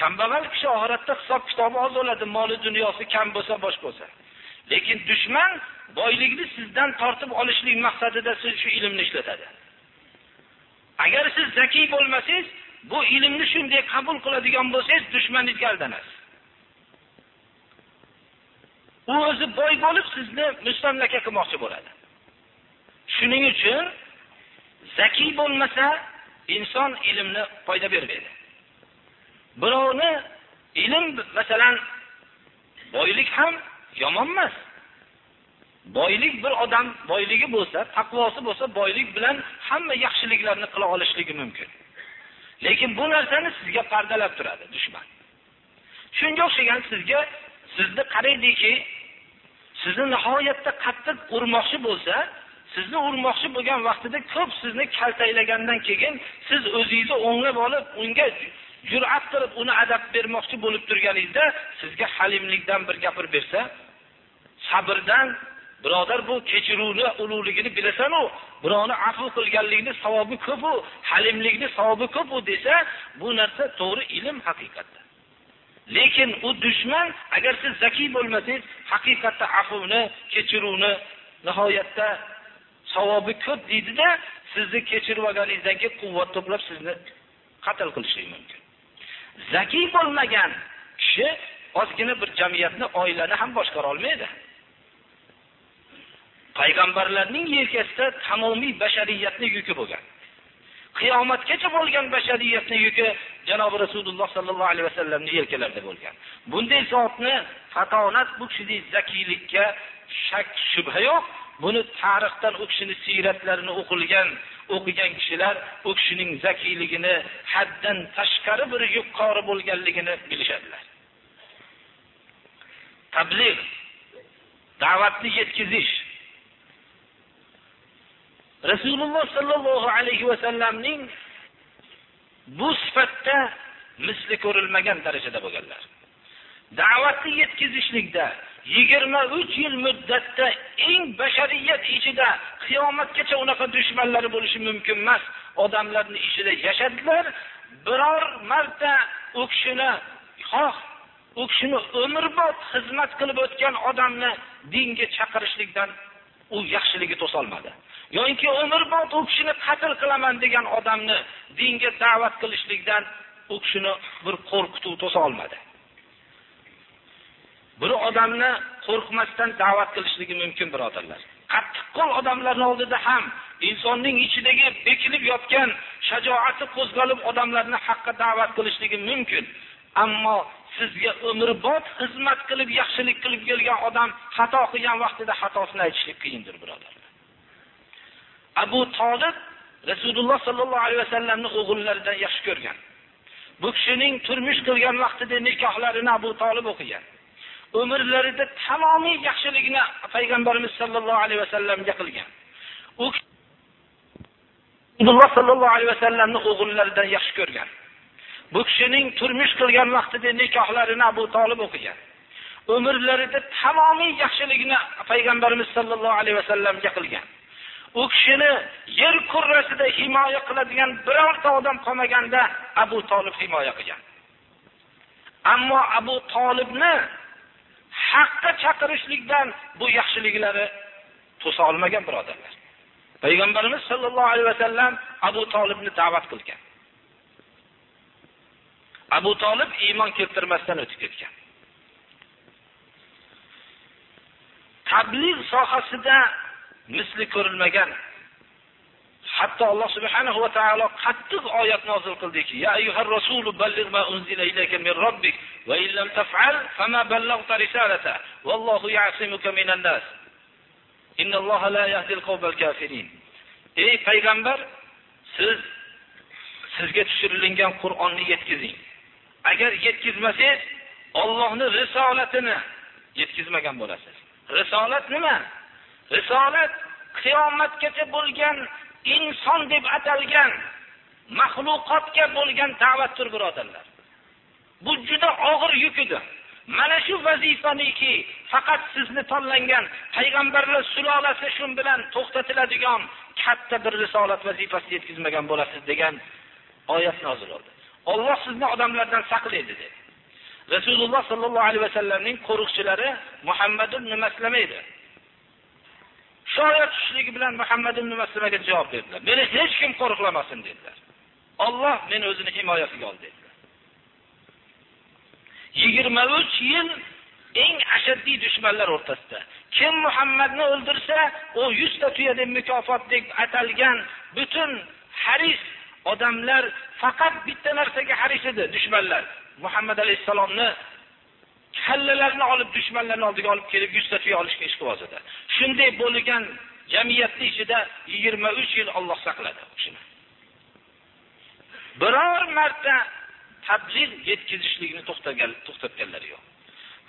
Kambag'al kishi oxiratda hisob kitobi oz bo'ladi moli dunyosi kam bo'lsa bosh bo'lsa. Lekin dushman boylikni sizdan tortib olishlik maqsadida siz shu ilmni ishlatadi. Agar siz zakiy bo'lmasangiz bu ilmni shunday qabul qiladigan bo'lsangiz dushmaningizga aldanasiz u o'zi boy bo'lib sizni mustamlaka qilmoqchi bo'ladi. Shuning uchun zakiy bo'lmasa inson ilmni foyda bermaydi. Birovni ilm masalan boylik ham yomon emas. Boylik bir odam boyligi bo'lsa taqvosi bo'lsa boylik bilan hamma yaxshiliklarni qila olishligi mumkin. Lekin bu narsani sizga pardalab turadi dushman. Shunga o'xshagan sizga sizni qaraydiki sizni nihoyatda qattiq urmoqchi bo'lsa sizni urmoqchi bo'lgan vaqtida ko'p sizni kaltaklagandan keyin siz o'zingizni o'nglab olib unga jur'at qilib uni adab bermoqchi bo'lib turganingizda sizga halimlikdan bir gapirib bersa sabrdan birodar bu kechiruvni ulug'ligini bilasanu birovni afv qilganlikni savobi ko'pu halimlikni savobi ko'pu desa bu narsa to'g'ri ilm haqiqatda. Lekin u dushman agar siz zakiy bo'lmasangiz haqiqatda afvni kechiruvni nihoyatda savobi ko'p deydida sizni kechirib olganingizdan keyin quvvat to'plab sizni qatl qilishlik mumkin. Zakiy bo'lmagan kishi ozgina bir jamiyatni oilani ham boshqara olmaydi. Payg'ambarlarning yelkasida tamomiy bashariyatni yuki bo'lgan. Qiyomatgacha bo'lgan bashariyatni yuki janobi rasululloh sollallohu alayhi vasallamni yelkalarida bo'lgan. Bunday zotni fatonat bu kishidek zakiylikka shak shubha yo'q buni tarixdan u kishini siyratlarini o'qilgan o'qigan kishilar u kishining zakiyligini haddan tashqari bir yuqori bo'lganligini bilishadilar. Tabliğ da'vatni yetkazish rasululloh sollallohu alayhi vasallamning bu sifatda misli ko'rilmagan darajada bo'lganlar. Da'vatni yetkazishlikda yigirma uch yil muddatda eng bashariyat ichida qiyomatgacha unaqa dushmanlari bo'lishi mumkin emas. Odamlarni ichida yashadilar biror marta u kishini xoh u kishini umrbod xizmat qilib o'tgan odamni dinga chaqirishlikdan u yaxshiligi to'solmadi. Yoki umrbod u kishini qatl qilaman degan odamni dinga da'vat qilishlikdan u kishini bir qo'rqituv to'sa olmadi bir odamni qo'rqmasdan da'vat qilishligi mumkin birodarlar. Qattiqqo'l odamlarni oldida ham. Insonning ichidagi bekilib yotgan shajoati qo'zg'alib odamlarni haqqa da'vat qilishligi mumkin. Ammo sizga umrbod xizmat qilib yaxshilik qilib kelgan odam xato qilgan vaqtida xatosini aytishlik qiyindir birodarlar. Abu tolib rasululloh sollallohu alayhi vasallamni o'g'illaridan yaxshi ko'rgan. Bu kishining turmush qilgan vaqtida nikohlarini abu tolib o'qigan. Umrlarida tamomiy yaxshilikni payg'ambarimiz sollallohu alayhi vasallamga qilgan u abdulloh sollallohu alayhi vasallamni o'g'illaridan yaxshi ko'rgan. Bu kishining turmush qilgan vaqtida nikohlarini abu tolib o'qigan. Umrlarida tamomiy yaxshilikni payg'ambarimiz sollallohu alayhi vasallamga qilgan u kishini yer kurrasida himoya qiladigan birorta odam qolmaganda abu tolib himoya qilgan. Ammo abu tolibni haqqa chaqirishlikdan bu yaxshiliklari to'sa olmagan birodarlar. Payg'ambarimiz sollallohu alayhi vasallam abu tolibni da'vat qilgan. Abu tolib iymon keltirmasdan o'tib ketgan. Tabliğ sohasida misli ko'rilmagan hatto alloh subhanahu va taolo qattiq oyat nozil qildiki ya ayyuhar rasulu balligh ma unzila ilayka min robbik va in lam taf'al fama ballaghta risalata wallohu ya'simuka minan nas. Innalloha la yahdil qawmal kafirin ey payg'ambar siz sizga tushirilgan qur'onni yetkazing agar yetkazmasangiz Allohning risolatini yetkazmagan bo'lasiz. Risolat nima? Risolat qiyomatgacha bo'lgan inson deb atalgan maxluqotga bo'lgan da'vatdir birodarlar. Bu juda og'ir yuk edi. Mana shu vazifaniki faqat sizni tanlangan payg'ambarlar sulolasi shu bilan to'xtatiladigan katta bir risolat vazifasi yetkazmagan bo'lasiz degan oyat nozil bo'ldi olloh sizni odamlardan saqlaydi dedi. Rasululloh sollallohu alayhi vasallamning qo'riqchilari muhammad ibn maslama edi. Shu tushishligi bilan muhammad ibn maslamaga javob berdilar. Meni hech kim qo'riqlamasin dedilar. Olloh meni o'zini himoyasiga oldi dedilar. Yigirma uch yil eng ashaddiy dushmanlar o'rtasida. Kim muhammadni o'ldirsa u yuzta tuya deb mukofot deb atalgan butun haris odamlar faqat bitta narsaga haris edi dushmanlar. Muhammad alayhissalomni kallalarni olib dushmanlarni oldiga olib kelib yuzta tuya olishga ish qilib shunday bo'lgan jamiyatni ichida yigirma uch yil olloh saqladi u kishini. Biror marta tabliğ yetkazishlikni to'xtagan to'xtatganlari yo'q.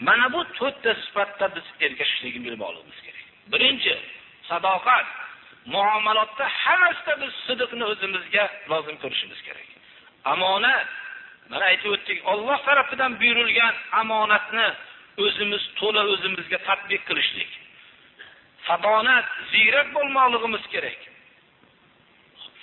Mana bu to'rtta sifatda biz ergashishligini bilib olishimiz kerak. Birinchi sadoqat. Muomalotda hammasida biz sidiqni o'zimizga lozim ko'rishimiz kerak. Omonat. Mana aytib o'tdik olloh tarafidan buyurilgan omonatni o'zimiz to'la o'zimizga tadbiq qilishlik. Fatonat ziyrak bo'lmoqligimiz kerak.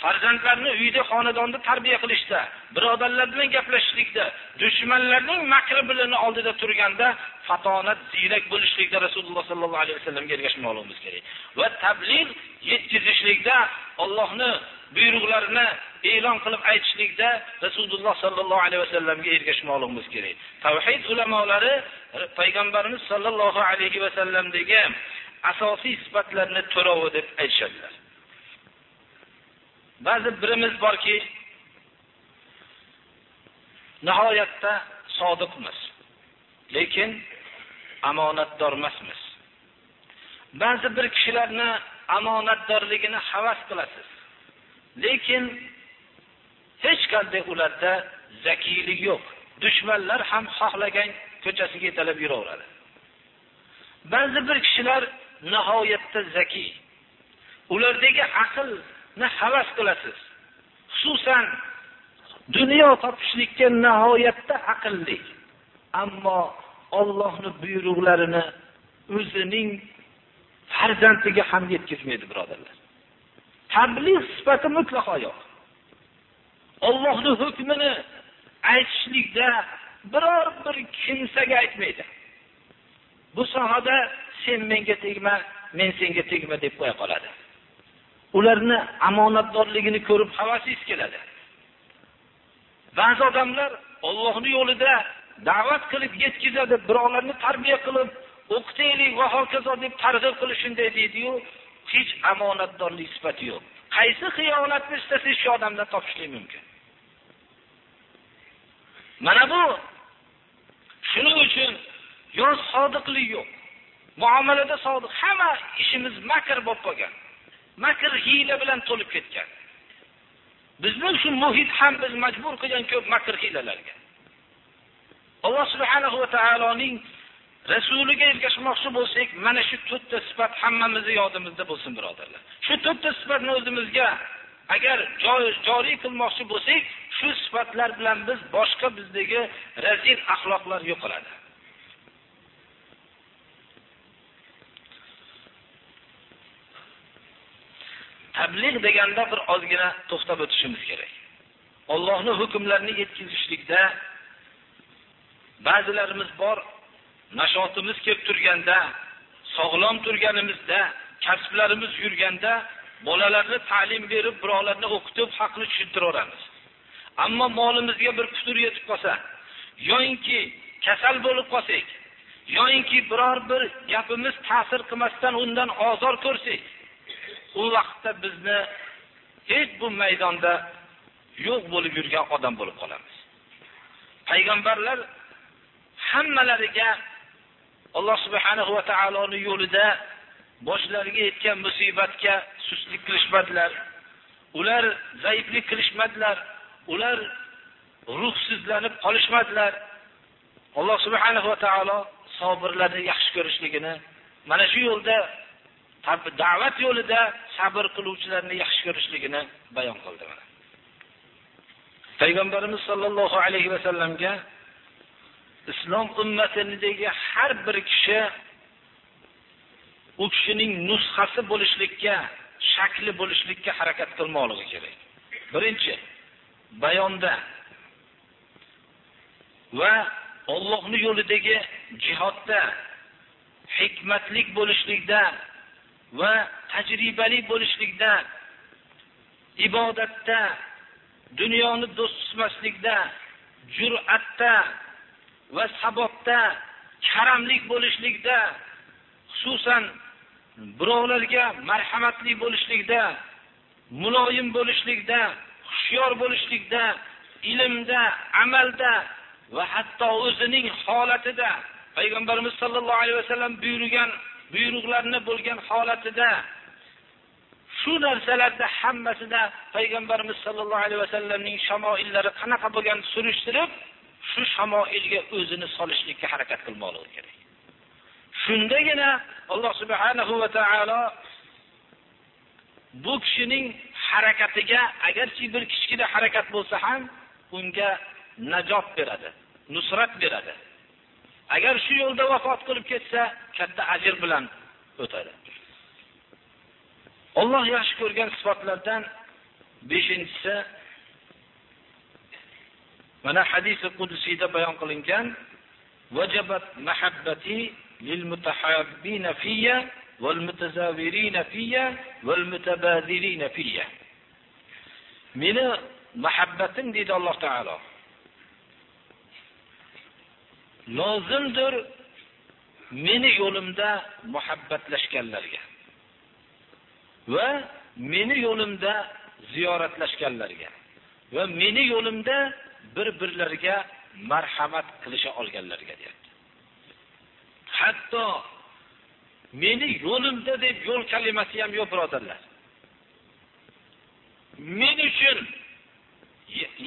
Farzandlarni uyda xonadonda tarbiya qilishda birodarlar bilan gaplashishlikda dushmanlarning makri oldida turganda fatonat ziyrak bo'lishlikda rasululloh sollallohu alayhi vasallamga ergashmoqligimiz kerak. Va tabliğ yetkazishlikda ollohni buyruqlarini e'lon qilib aytishlikda rasululloh sollallohu alayhi vasallamga ergashmoqligimiz kerak. Tavhid ulamolari payg'ambarimiz sollallohu alayhi vasallamdagi asosiy sifatlarni to'rovi deb aytishadilar. Ba'zi birimiz borki nihoyatda sodiqmiz lekin omonatdor emasmiz ba'zi bir kishilarni omonatdorligini havas qilasiz lekin hech qanday ularda zakiylik yo'q. Dushmanlar ham xohlagan ko'chasiga yetalab yuraveradi. Ba'zi bir kishilar nihoyatda zakiy ulardagi aql na havas qilasiz. Xususan dunyo topishlikka nihoyatda aqlli. Ammo ollohni buyruqlarini o'zining farzandiga ham yetkazmaydi birodarlar. Tabliğ sifati mutlaqo yo'q. Allohning hukmini aytishlikda biror bir kimsaga aytmaydi. Bu sohada sen menga tegma men senga tegma deb qo'ya qoladi. Ularni omonatdorligini ko'rib havasingiz keladi. Ba'zi odamlar Allohning yo'lida da'vat qilib yetkazadi, birovlarni tarbiya qilib, o'qitaylik va hokazo deb targ'ib qilib shunday deydi-yu, hech omonatdorlik sifati yo'q. Qaysi xiyonatni istasangiz shu odamdan topishlik mumkin. Mana bu shuning uchun yo sodiqlik yo'q. Muomalada sodiq, hamma ishimiz makr bo'lib qolgan. Makr hiyla bilan to'lib ketgan. Bizni shu muhit ham biz majbur qilgan ko'p makr hiylalarga. Alloh subhanahu va taoloning rasuliga ergashmoqchi bo'lsak, mana shu to'rtta sifat hammamizni yodimizda bo'lsin, birodarlar. Shu to'rtta sifatni o'zimizga agar joriy qilmoqchi bo'lsak, shu sifatlar bilan biz boshqa bizdagi razil axloqlar yo'qoladi. Tabliğ deganda bir ozgina to'xtab o'tishimiz kerak. Allohning hukmlarini yetkazishlikda ba'zilarimiz bor, nashotimiz kelib turganda, sog'lom turganimizda, kasblarimiz yurganda bolalarni ta'lim berib, birovlarni o'qitib, haqni tushuntiraveramiz. Ammo molimizga bir putur yetib qolsa, yo'inki kasal bo'lib qolsak, yo'inki biror bir gapimiz ta'sir qilmasdan undan ozor ko'rsak, u vaqtda bizni hech bu maydonda yo'q bo'lib yurgan odam bo'lib qolamiz. Payg'ambarlar hammalariga Alloh subhanahu va taoloning yo'lida boshlariga yetgan musibatga sustlik qilishmadilar. Ular zaiflik qilishmadilar. Ular ruhsizlanib qolishmadilar. Alloh subhanahu va taolo sobirlarni yaxshi ko'rishligini mana shu yo'lda da'vat yo'lida sabr qiluvchilarni yaxshi ko'rishligini bayon qildi mana. Payg'ambarimiz sollallohu alayhi va sallamga islom ummatidagi har bir kishi u kishining nusxasi bo'lishlikka, shakli bo'lishlikka harakat qilmoqligi kerak. Birinchi bayonda va Allohning yo'lidagi jihodda hikmatlik bo'lishlikda va tajribali bo'lishlikda ibodatda dunyoni do'st tutmaslikda jur'atda va sabotda karamlik bo'lishlikda xususan birovlarga marhamatli bo'lishlikda muloyim bo'lishlikda hushyor bo'lishlikda ilmda amalda va hatto o'zining holatida payg'ambarimiz sollallohu alayhi vasallam buyurgan buyruqlarni bo'lgan holatida shu narsalarda hammasida payg'ambarimiz sollallohu alayhi vasallamning shamoillari qanaqa bo'lgan surishtirib shu shamoilga o'zini solishlikka harakat qilmoqligi kerak. Shundagina alloh subhanahu va taolo bu kishining harakatiga agarchi bir kichkina harakat bo'lsa ham unga najot beradi nusrat beradi. Agar shu yo'lda vafot qilib ketsa katta ajr bilan o'tadi. Alloh yaxshi ko'rgan sifatlardan 5-inchisi mana hadisi qudsiyda bayon qilingan vajabat mahabbati lil mutahabbina fiyya wal mutazawirina fiyya wal mutabadilina fiyya. Meni muhabbatim deydi Alloh taolo. Lozimdir meni yo'limda muhabbatlashganlarga va meni yo'limda ziyoratlashganlarga va meni yo'limda bir-birlariga marhamat qilisha olganlarga deyapti. Hatto meni yo'limda deb yo'l kalimasi ham yo'q birodarlar. Men uchun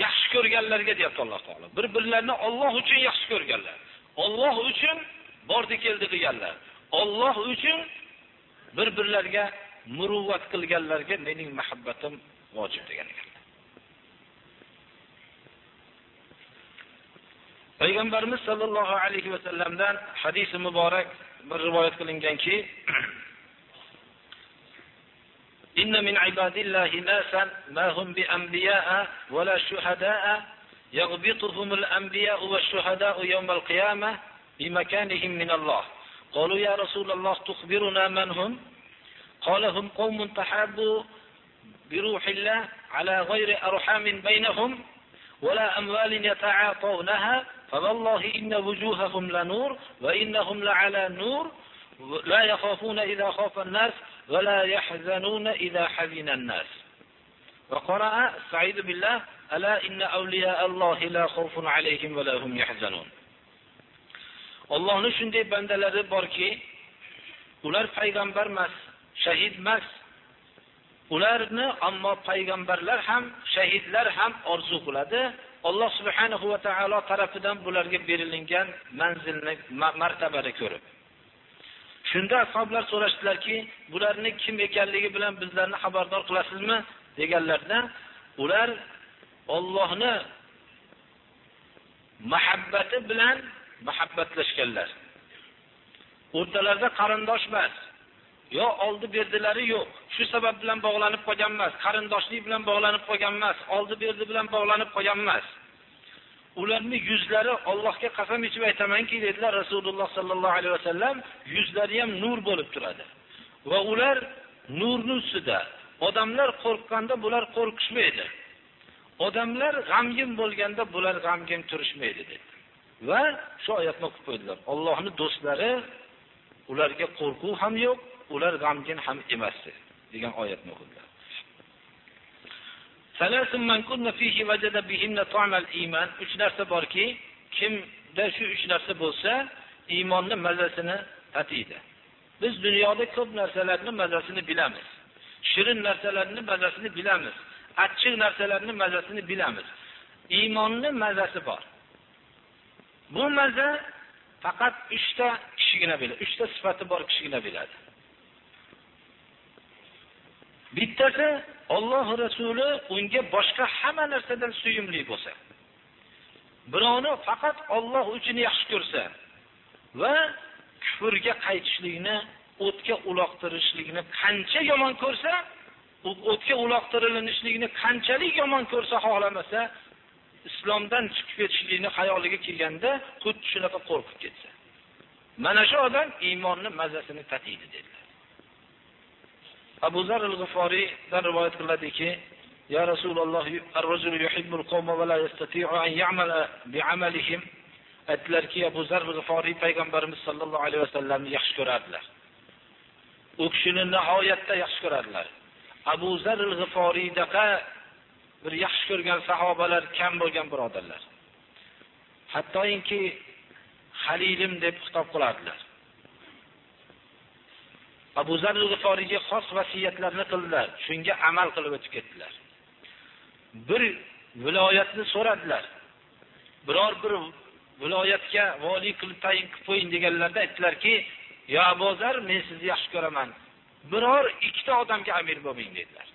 yaxshi ko'rganlarga deyapti Alloh taolo. Bir-birlarini Alloh uchun yaxshi ko'rganlar. Alloh uchun bordi keldi qilganlar. Alloh uchun bir-birlarga muruvvat qilganlarga mening muhabbatim vojib degan ekan. Payg'ambarimiz sollallohu alayhi va sallamdan hadisi muborak bir rivoyat qilinganki, إن من عباد الله ناسا ما هم بأنبياء ولا شهداء يغبطهم الأنبياء والشهداء يوم القيامة بمكانهم من الله. قالوا يا رسول الله تخبرنا من هم؟ قال هم قوم تحابوا بروح الله على غير أرحام بينهم ولا أموال يتعاطونها فوالله إن وجوههم لنور وإنهم لعلى نور لا يخافون إذا خاف الناس ولا يحزنون إذا حزن الناس وقرأ سعيد بالله ألا إن أولياء الله لا خوف عليهم ولا هم يحزنون Allohning shunday bandalari borki, ular payg'ambar emas, shahid emas. Ularni ammo payg'ambarlar ham, shahidlar ham orzu qiladi. Alloh subhanahu va taolo tarafidan bularga berilgan manzilni, martabani ko'rib. Shunda ashoblar so'rashdilarki, bularni kim ekanligi bilan bizlarni xabardor qilasizmi? deganlarda, ular Allohni muhabbati bilan muhabbatlashganlar. O'rtalarida qarindosh emas, yo oldi berdilari yo'q. Shu sabab bilan bog'lanib qolgan emas, qarindoshlik bilan bog'lanib qolgan emas, oldi berdi bilan bog'lanib qolgan emas. Ularning yuzlari Allohga qasam ichib aytamanki, dedilar Rasululloh sallallohu alayhi vasallam, yuzlari ham nur bo'lib turadi. Va ular nurning ustida. Odamlar qo'rqqanda bular qo'rqishmaydi. Odamlar g'amgin bo'lganda bular g'amgin turishmaydi dedi. Va shu oyatni o'qib qo'ydilar. Allohning do'stlari ularga qo'rquv ham yo'q, ular g'amgin ham emas degan oyatni o'qidilar. Uch narsa borki, kimda shu uch narsa bo'lsa, iymonning mazasini tatiydi. Biz dunyoda ko'p narsalarni mazasini bilamiz. Shirin narsalarni mazasini bilamiz. Achchiq narsalarni mazasini bilamiz. Iymonning mazasi bor. Bu maza faqat uchta kishigina biladi. uchta sifati bor kishigina biladi. Bittasi Alloh Rasuli unga boshqa hamma narsadan suyumli bo'lsa. Birovni faqat Alloh uchun yaxshi ko'rsa va kufrga qaytishlikni, o'tga uloqtirishlikni qancha yomon ko'rsa, o'tga uloqtirilishlikni qanchalik yomon ko'rsa xohlamasa, islomdan chiqib ketishlikni xayoliga kelganda xuddi shunaqa qo'rqib ketsa. Mana shu odam iymonning mazasini tatiydi dedilar. Abu Zar al-G'iforidan rivoyat qiladiki, Ya Rasululloh, ar-rajulu yuhibbul qawma va la yastati'u an ya'mala bi'amalihim. Aytlarki, Abu Zar al-G'iforiy payg'ambarimiz sollallohu alayhi vasallamni yaxshi ko'rardilar. U kishini nihoyatda yaxshi ko'rardilar. Abu Zar al-G'iforidaqa bir yaxshi ko'rgan sahobalar kam bo'lgan birodarlar. Hattoyinki Halilim deb xitob qilardilar. Abu Zar al-G'iforiga xos vasiyatlarni qildilar, shunga amal qilib o'tib ketdilar. Bir viloyatni so'radilar. Biror bir viloyatga vali qilib tayin qilib qo'ying deganlarda aytdilarki, "Ya Abu Zar, men sizni yaxshi ko'raman. Biror ikkita odamga amir bo'lmang" dedilar.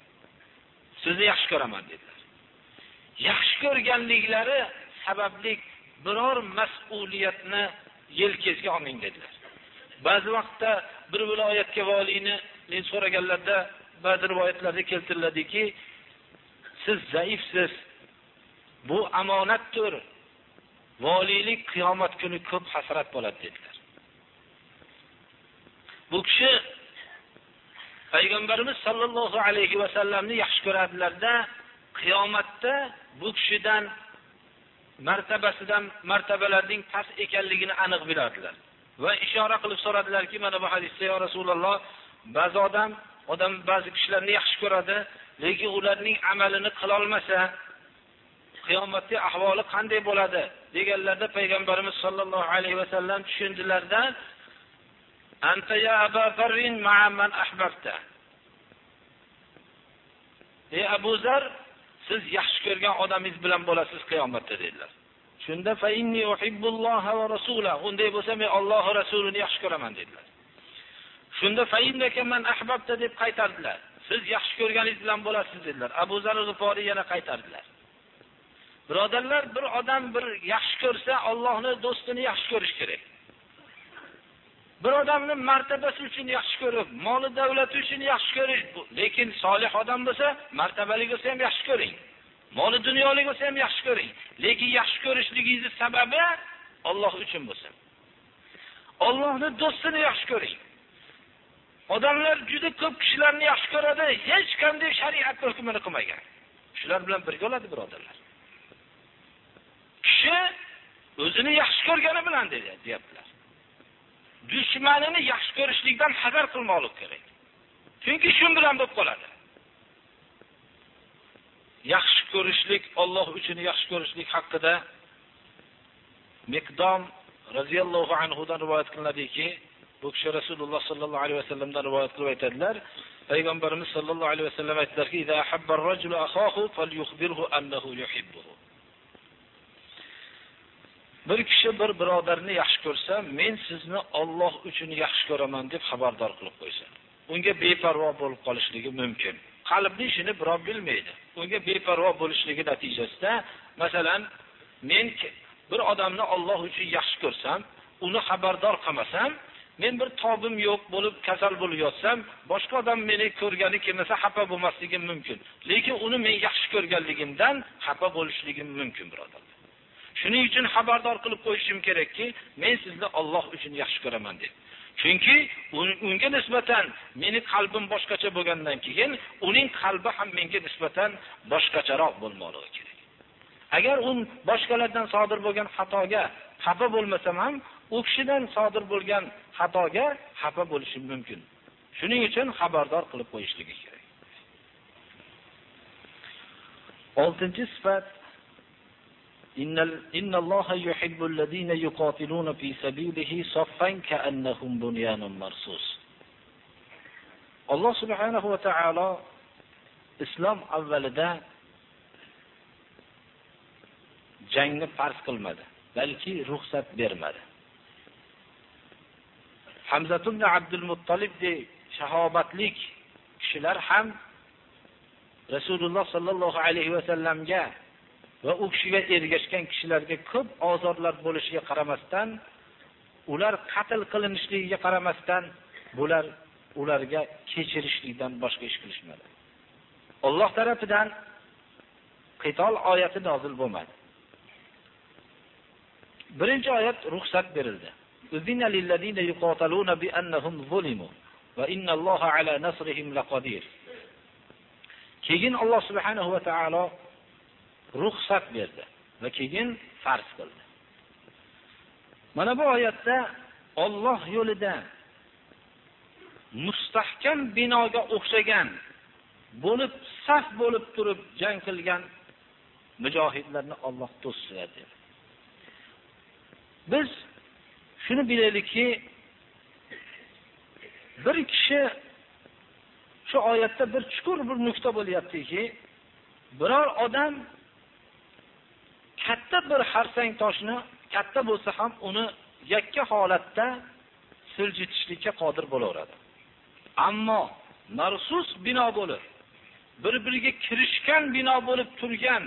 Sizni yaxshi ko'raman dedilar. Yaxshi ko'rganliklari sababli biror mas'uliyatni yelkasiga olmang dedilar. Ba'zi vaqtda bir viloyatga valini men so'raganlarda ba'zi rivoyatlarda keltiriladiki, siz zaifsiz. Bu omonatdir. Valilik qiyomat kuni ko'p hasrat bo'ladi dedilar. Bu kishi payg'ambarimiz sollallohu alayhi va sallamni yaxshi ko'radilarda, qiyomatda bu kishidan martabasidan martabalarning past ekanligini aniq biladilar. Va ishora qilib so'radilarki, mana bu hadisda yo Rasululloh, ba'zi odam odam ba'zi kishilarni yaxshi ko'radi, lekin ularning amalini qilolmasa qiyomatda ahvoli qanday bo'ladi deganlarda payg'ambarimiz sollallohu alayhi vasallam tushundilarda anta ya aba Zarrin ma'a man ahbabta. Ey Abu Zar, siz yaxshi ko'rgan odamingiz bilan bo'lasiz qiyomatda dedilar. Shunda fa inni rasulahu. Unday bo'lsa men Alloh va rasulini yaxshi ko'raman dedilar. Shunda fa man ahbabta deb qaytardilar. Siz yaxshi ko'rganingiz bilan bo'lasiz dedilar. Abu Zar al-Ghifori yana qaytardilar. Birodarlar, bir odam bir yaxshi ko'rsa, Allohning do'stini yaxshi ko'rish kerak. Bir odamni martabasi uchun yaxshi ko'rib, moli davlati uchun yaxshi ko'ring lekin solih odam bo'lsa, martabali bo'lsa ham yaxshi ko'ring. Moli dunyolik bo'lsa ham yaxshi ko'ring, lekin yaxshi ko'rishligingiz sababi Alloh uchun bo'lsin. Allohning do'stini yaxshi ko'ring. Odamlar juda ko'p kishilarni yaxshi ko'radi, hech qanday shariat hukmini qilmagan. Shular bilan birga oladi birodarlar. Kishi o'zini yaxshi ko'rgani bilan dedi, deyaptilar. Dushmanini yaxshi ko'rishlikdan xabar qilmoqlik kerak. Chunki shu bilan bo'lib qoladi. Yaxshi ko'rishlik, Alloh uchun yaxshi ko'rishlik haqida Miqdom radhiyallohu anhu dan rivoyat qilinadiki, bu kishi Rasululloh sallallohu alayhi vasallamdan rivoyat qilib aytadilar. Payg'ambarimiz sallallohu alayhi vasallam aytdilarki, "Iza habba ar-rajulu akhahu falyukhbirhu annahu yuhibbuhu." Bir kishi bir birodarni yaxshi ko'rsa, men sizni Alloh uchun yaxshi ko'raman deb xabardor qilib qo'ysa, unga beparvo bo'lib qolishligi mumkin. Qalbni ishini birov bilmaydi. Unga beparvo bo'lishligi natijasida, masalan, men bir odamni Alloh uchun yaxshi ko'rsam, uni xabardor qilmasam, men bir tobim yo'q bo'lib kasal bo'lib yotsam, boshqa odam meni ko'rgani kelmasa xafa bo'lmasligim mumkin. Lekin uni men yaxshi ko'rganligimdan xafa bo'lishligim mumkin, birodarlar. Shuning uchun xabardor qilib qo'yishim kerakki, men sizni Alloh uchun yaxshi ko'raman deb. Chunki unga nisbatan meni qalbim boshqacha bo'lgandan keyin, uning qalbi ham menga nisbatan boshqacharoq bo'lmoqligi kerak. Agar u boshqalardan sodir bo'lgan xatoga xafa bo'lmasam ham, u kishidan sodir bo'lgan xatoga xafa bo'lishim mumkin. Shuning uchun xabardor qilib qo'yishligi kerak. 6-sifat إن الله يحب الذين يقاتلون في سبيله صفا كأنهم بنيان مرصوص alloh subhanahu va taolo islom avvalida jangni farz qilmadi, balki ruxsat bermadi. Hamzat ibn Abdul Muttolibdek shahobatlik kishilar ham Rasululloh sallallohu alayhi va sallamga va u kishiga ergashgan kishilarga ko'p ozorlar bo'lishiga qaramasdan, ular qatl qilinishligiga qaramasdan, bular ularga kechirishlikdan boshqa ish qilishmadi. Alloh tarafidan qitol oyati nozil bo'lmadi. Birinchi oyat ruxsat berildi. Uzina lillazina bi annahum zulimu va innalloha ala nasrihim laqadir. Keyin Alloh subhanahu va taolo ruxsat berdi va keyin farz qildi. Mana bu oyatda Alloh yo'lida mustahkam binoga o'xshagan bo'lib saf bo'lib turib jang qilgan mujohidlarni Alloh to'sadi. Biz shuni bilaylikki, bir kishi shu oyatda bir chuqur bir nuqta bo'lyaptiki, biror odam katta bir harsang toshni katta bo'lsa ham uni yakka holatda siljitishlikka qodir bo'laveradi. Ammo marsus bino bo'lib, bir-biriga kirishgan bino bo'lib turgan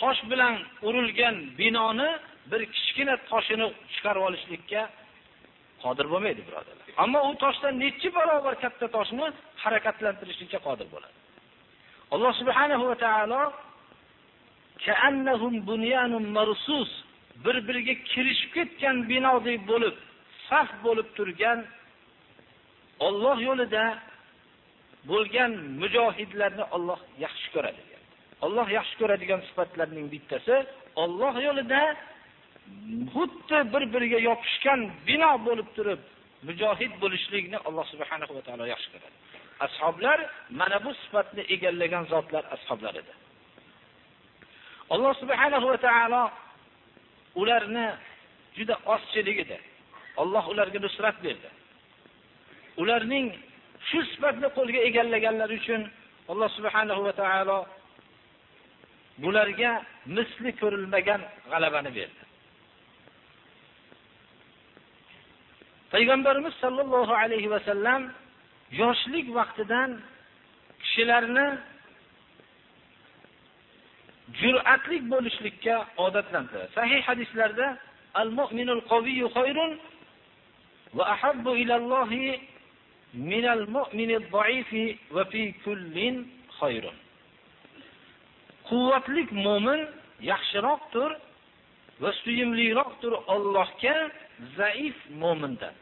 tosh bilan urilgan binoni bir kichkina toshini chiqarib olishlikka qodir bo'lmaydi, birodarlar. Ammo u toshdan nechi barobar katta toshni harakatlantirishlikka qodir bo'ladi. Alloh subhanahu va taolo marsus bir-biriga kirishib ketgan binodek bo'lib, saf bo'lib turgan Alloh yo'lida bo'lgan mujohidlarni Alloh yaxshi ko'radi. Alloh yaxshi ko'radigan sifatlarning bittasi Alloh yo'lida xuddi bir-biriga yopishgan bino bo'lib turib, mujohid bo'lishlikni Alloh subhanahu va taolo yaxshi ko'radi. Ashoblar mana bu sifatni egallagan zotlar ashoblar edi. Alloh subhanahu va taolo ularni juda ozchiligida. Alloh ularga nusrat berdi. Ularning shu sifatni qo'lga egallaganlari uchun Alloh subhanahu va taolo bularga misli ko'rilmagan g'alabani berdi. Payg'ambarimiz sallallohu alayhi va sallam yoshlik vaqtidan kishilarni jur'atlik bo'lishlikka odatlantiradi. Sahih hadislarda al-mu'minul qawiyyu khayrun va ahabbu ila Allohi min al-mu'minid da'ifi va fi kullin khayrun. Quvvatlik mu'min yaxshiroqdir va suyimliroqdir Allohga zaif mu'mindan.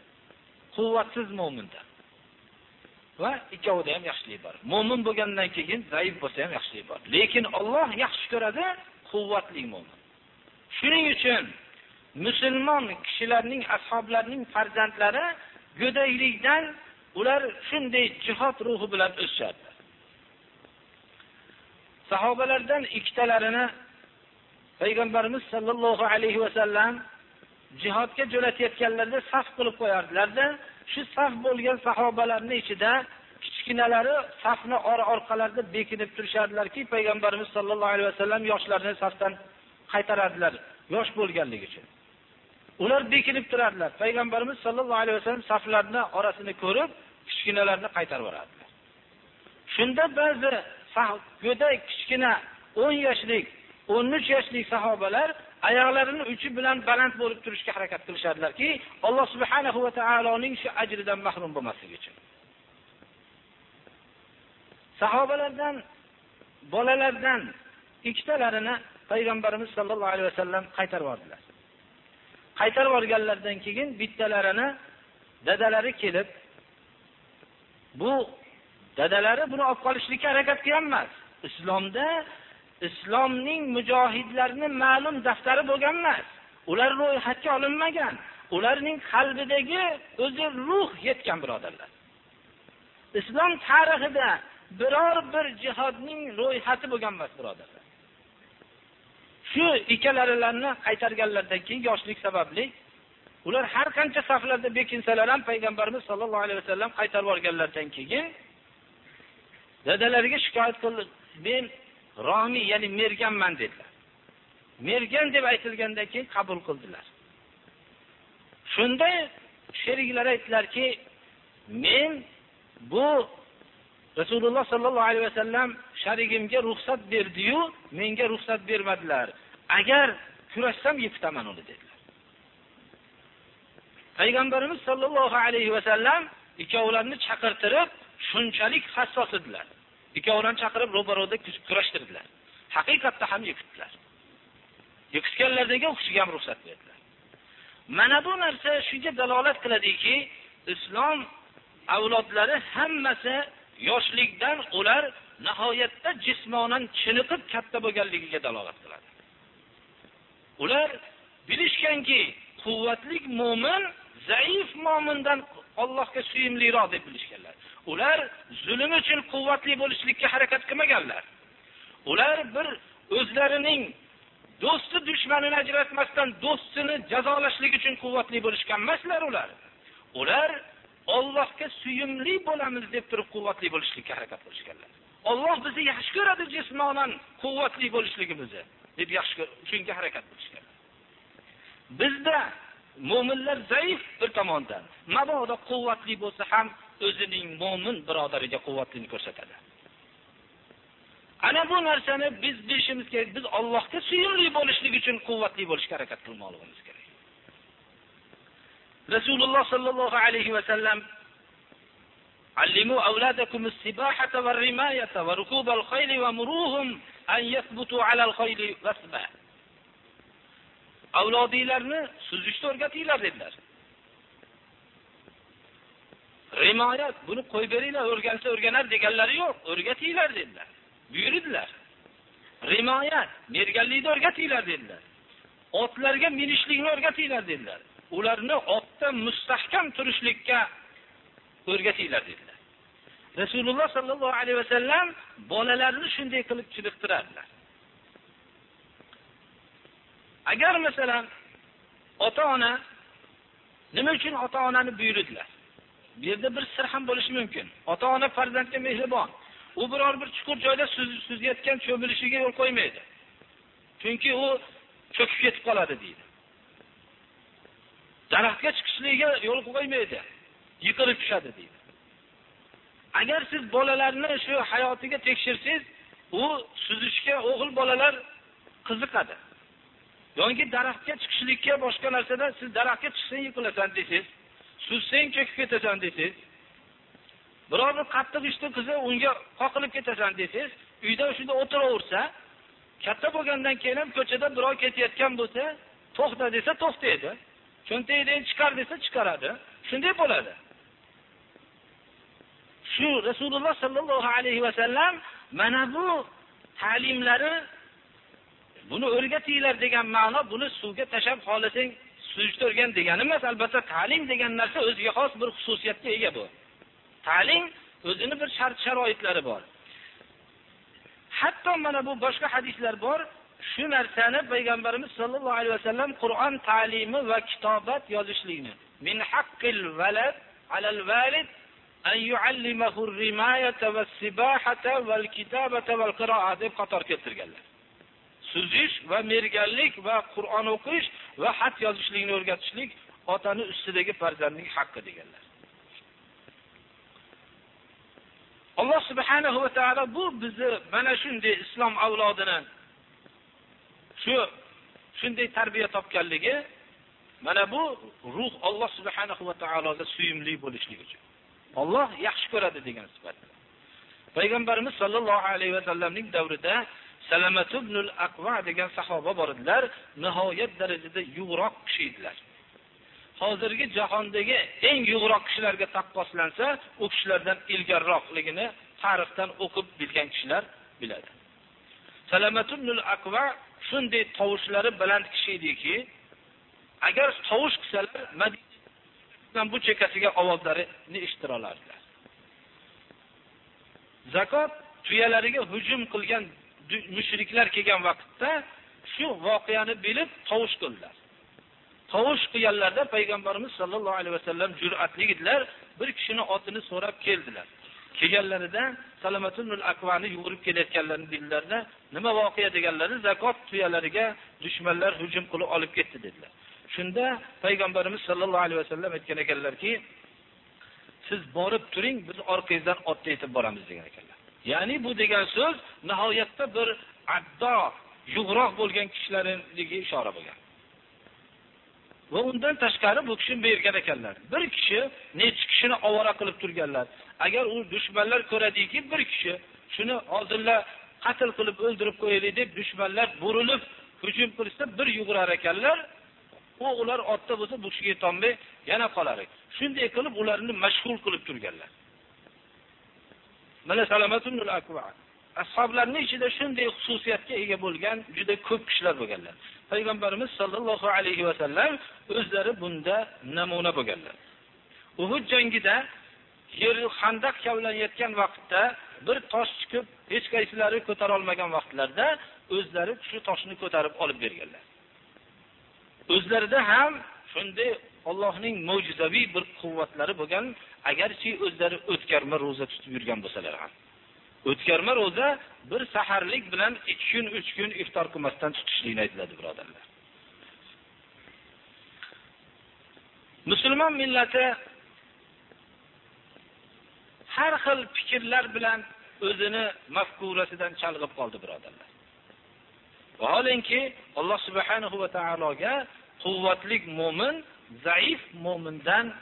Quvvatsiz mu'mindan. Va ikkovida ham yaxshilik bor. Mo'min bo'lgandan keyin zaif bo'lsa ham yaxshilik bor. Lekin Alloh yaxshi ko'radi quvvatli mo'min. Shuning uchun musulmon kishilarning ashablarining farzandlari go'daklikdan ular shunday jihod ruhi bilan o'sishadi. Sahobalardan ikkitalarini payg'ambarimiz sollallohu alayhi vasallam jihodga jo'natayotganlarida saf qilib qo'yardilarda, shu saf bo'lgan sahobalarning ichida kichkinalari safni or orqalarida bekinib turishardilarki, payg'ambarimiz sollallohu alayhi vasallam yoshlarni safdan qaytarardilar yosh bo'lganligi uchun. Ular bekinib turardilar. Payg'ambarimiz sollallohu alayhi vasallam saflarni orasini ko'rib, kichkinalarni qaytarib yuborardilar Shunda ba'zi go'dak kichkina 10 yoshlik, 13 yoshlik sahobalar oyoqlarini uchi bilan baland bo'lib turishga harakat qilishardilarki, Alloh subhanahu va taoloning shu ajridan mahrum bo'lmasligi uchun. Sahobalardan bolalardan ikkitalarini payg'ambarimiz sollallohu alayhi vasallam qaytarib yubordilar. Qaytarib yuborganlaridan keyin bittalarini dadalari kelib, bu dadalari buni olib qolishlikka harakat qilgan emas. Islomda islomning mujohidlarini ma'lum daftari bo'lgan emas. Ular ro'yxatga olinmagan. Ularning qalbidagi o'zi ruh yetgan birodarlar. Islom tarixida biror bir jihodning ro'yxati bo'lgan emas birodarlar. Shu ikkalalarni qaytarganlaridan keyin yoshlik sababli ular har qancha saflarda bekinsalar ham payg'ambarimiz sollallohu alayhi vasallam qaytarib yuborganlaridan keyin dadalariga shikoyat qildi. Men romiy, ya'ni merganman dedilar. Mergan deb aytilgandan keyin qabul qildilar. Shunda sheriklari aytdilarki, men bu Rasululloh sallallohu alayhi vasallam sharigimga ruxsat berdi-yu, menga ruxsat bermadilar. Agar kurashsam yetaman uni dedilar. Payg'ambarimiz sallallohu alayhi vasallam ikkovlarini chaqirtirib, shunchalik hassos edilar. Ikkovlarini chaqirib ro'baroda kurashtirdilar. Haqiqatda ham yiqitdilar. Yiqitganlardagi o'qishiga ham ruxsat berdilar. Mana bu narsa shunga dalolat qiladiki, islom avlodlari hammasi yoshlikdan ular nihoyatda jismonan chiniqib katta bo'lganligiga dalolat qiladi. Ular bilishganki, quvvatli mo'min zaif mo'mindan Allohga suyimliroq deb bilishganlar. Ular zulm uchun quvvatli bo'lishlikka harakat qilmaganlar. Ular bir o'zlarining do'sti dushmanini ajratmasdan do'stini jazolashlik uchun quvvatli bo'lishgan emaslar ular. Ular Allohga suyimli bo'lamiz deb turib quvvatli bo'lishlikka harakat qilishganlar. Alloh bizni yaxshi ko'radi jismonan quvvatli bo'lishligimizni deb yaxshi shunga harakat qilishganlar. Bizda mu'minlar zaif bir tomondan, mabodo quvvatli bo'lsa ham o'zining mu'min birodariga quvvatlini ko'rsatadi. Ana bu narsani biz bilishimiz kerak. Biz Allohga suyimli bo'lishlik uchun quvvatli bo'lishga harakat qilmoqligimiz kerak. Rasululloh sallallohu alayhi va sallam علموا أولادكم السباحة والرماية وركوب الخيل ومروهم أن يثبتوا على الخيل غصبا avlodinglarni suzishni o'rgatinglar dedilar. Rimoyat buni qo'yib beringlar, o'rgansa o'rganar deganlari yo'q, o'rgatinglar dedilar. Buyurdilar. Rimoyat, merganlikni o'rgatinglar dedilar. Otlarga minishlikni o'rgatinglar dedilar. Ularni otda mustahkam turishlikka o'rgatinglar dedilar. Rasululloh sallallohu alayhi vasallam bolalarni shunday qilib chiniqtirardilar. Agar masalan ota-ona nima uchun ota-onani buyurdilar? Bu yerda bir sir ham bo'lishi mumkin. Ota-ona farzandga mehribon. U biror bir chuqur joyda suzayotgan cho'milishiga yo'l qo'ymaydi. Chunki u cho'kib ketib qoladi deydi. Daraxtga chiqishligiga yo'l qo'ymaydi. Yiqilib tushadi deydi. Agar siz bolalarni shu hayotiga tekshirsangiz, u suzishga o'g'il bolalar qiziqadi. yoki daraxtga chiqishlikka boshqa narsada siz daraxtga chiqsang yiqilasan desangiz, suzsang cho'kib ketasan desangiz, biror bir qattiq ishni qizi unga qoqilib ketasan desangiz, uyda shunda o'tiraversa, katta bo'lgandan keyin ham ko'chada birov ketayotgan bo'lsa, to'xta desa to'xtaydi. Cho'ntagingdan chiqar desa chiqaradi. Shunday bo'ladi. shu rasululloh sollallohu alayhi vasallam mana bu ta'limlari buni o'rgatinglar degan ma'no buni suvga tashlab xohlasang suzishni o'rgan degani emas albatta ta'lim degan narsa o'ziga xos bir xususiyatga ega bu. Ta'lim o'zini bir shart sharoitlari bor. Hatto mana bu boshqa hadislar bor shu narsani payg'ambarimiz sollallohu alayhi vasallam qur'on ta'limi va kitobat yozishlikni. Min haqqil valad alal valid an yuallimahu rimayata va sibahata val kitabata val qiroa deb qator keltirganlar. Suzish va merganlik va qur'on o'qish va xat yozishlikni o'rgatishlik otani ustidagi farzandning haqqi deganlar alloh subhanahu va taolo bu bizni mana shunday islom avlodini shu shunday tarbiya topganligi mana bu ruh Alloh subhanahu va taologa suyimli bo'lishlik uchun. Alloh yaxshi ko'radi degan sifat. Payg'ambarimiz sollallohu alayhi va sallamning davrida Salamat ibnul aqva degan sahoba bor edilar, nihoyat darajada yugroq kishi edilar. Hozirgi jahondagi eng yugroq kishilarga taqqoslansa, u kishilardan ilgariroqligini tarixdan o'qib bilgan kishilar biladi. Salamat aqva shunday tovushlari baland kishi ediki, agar tovush qilsalar Madinadan bu chekkasiga ovozlarini eshitira olardilar. Zakot tuyalariga hujum qilgan mushriklar kelgan vaqtda shu voqeani bilib tovush qildilar. Tovush qilganlarda payg'ambarimiz sollallohu alayhi vasallam jur'atli edilar, bir kishini otini so'rab keldilar. kelganlarida Salamatul Akvani yugurib kelayotganlarini bildilarda nima voqea deganlari zakot tuyalariga dushmanlar hujum qilib olib ketdi dedilar. Shunda payg'ambarimiz sollallohu alayhi vasallam aytgan ekanlarki, siz borib turing, biz orqangizdan otda yetib boramiz degan ekanlar. Ya'ni bu degan so'z nihoyatda bir addo, yugroq bo'lgan kishilarniga ishora bo'lgan. Va undan tashqari bu kishi bergan ekanlar. Bir kishi necha kishini ovora qilib turganlar. Agar u dushmanlar ko'radiki, bir kishi shuni hozirlar qatl qilib o'ldirib qo'yaylik deb dushmanlar burilib hujum qilsa bir yugurar ekanlar. U ular otda bo'lsa bu kishiga yetolmay yana qolar. Shunday qilib ularni mashg'ul qilib turganlar. Mana Salamatul Akva ashoblarning ichida shunday xususiyatga ega bo'lgan juda ko'p kishilar bo'lganlar. Payg'ambarimiz sollallohu alayhi vasallam o'zlari bunda namuna bo'lganlar. Uhud jangida yer xandaq kavlanayotgan vaqtda bir tosh chiqib, hech qaysilari ko'tara olmagan vaqtlarda o'zlari shu toshni ko'tarib olib berganlar. O'zlarida ham shunday Allohning mo'jizaviy bir quvvatlari bo'lgan, agarchi o'zlari o'tkarma roza tutib yurgan bo'lsalar ham. O'tkarma roza bir saharlik bilan 2 kun, 3 kun iftor qilmasdan tutishlikni aytiladi, birodarlar. Musulmon millati har xil fikrlar bilan o'zini mafkurasidan chalg'ib qoldi, birodarlar. Vaholanki Alloh subhanahu va taologa quvvatli mu'min zaif mu'mindan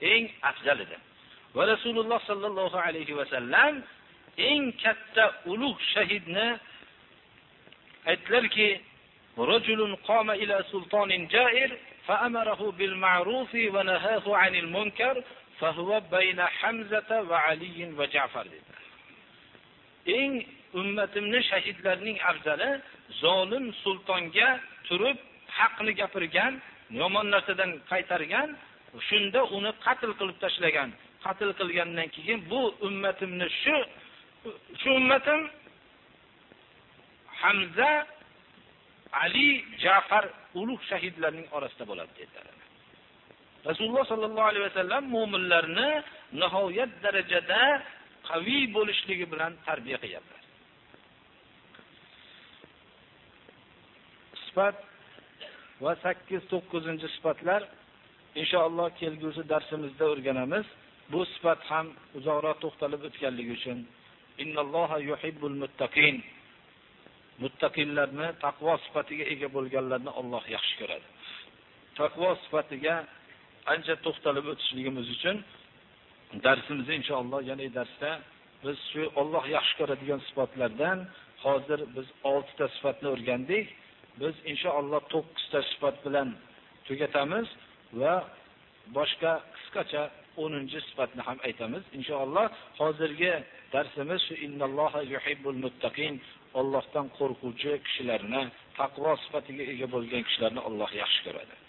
eng afzalidir. va rasululloh sollallohu alayhi vasallam eng katta ulug' shahidni aytdilarki رجل قام إلى سلطان جائر فأمره بالمعروف ونهاه عن المنكر فهو بين حمزة وعلي وجعفر dedilar. Eng ummatimni shahidlarning afzali zolim sultonga turib haqni gapirgan, yomon narsadan qaytargan, shunda uni qatl qilib tashlagan qatl qilgandan keyin bu ummatimni shu shu ummatim Hamza, Ali, Ja'far ulug' shahidlarning orasida bo'ladi dedilar. Rasululloh sollallohu alayhi vasallam mu'minlarni nihoyat darajada qaviy bo'lishligi bilan tarbiya qilyaptilar. Sifat va 8-9 sifatlar inshaalloh kelgusi darsimizda o'rganamiz. bu sifat ham uzoqroq to'xtalib o'tganligi uchun innalloha yuhibbul muttaqin Muttaqinlarni taqvo sifatiga ega bo'lganlarni Alloh yaxshi ko'radi. Taqvo sifatiga ancha to'xtalib o'tishligimiz uchun darsimizni inshaalloh yana darsda biz shu Alloh yaxshi ko'radigan sifatlardan hozir biz 6 ta sifatni o'rgandik. Biz inshaalloh 9 ta sifat bilan tugatamiz va boshqa qisqacha 10 sifatni ham aytamiz. Inshaalloh hozirgi darsimiz shu innalloha yuhibbul muttaqin. Allohdan qo'rquvchi kishilarni, taqvo sifatiga ega bo'lgan kishilarni Alloh yaxshi ko'radi.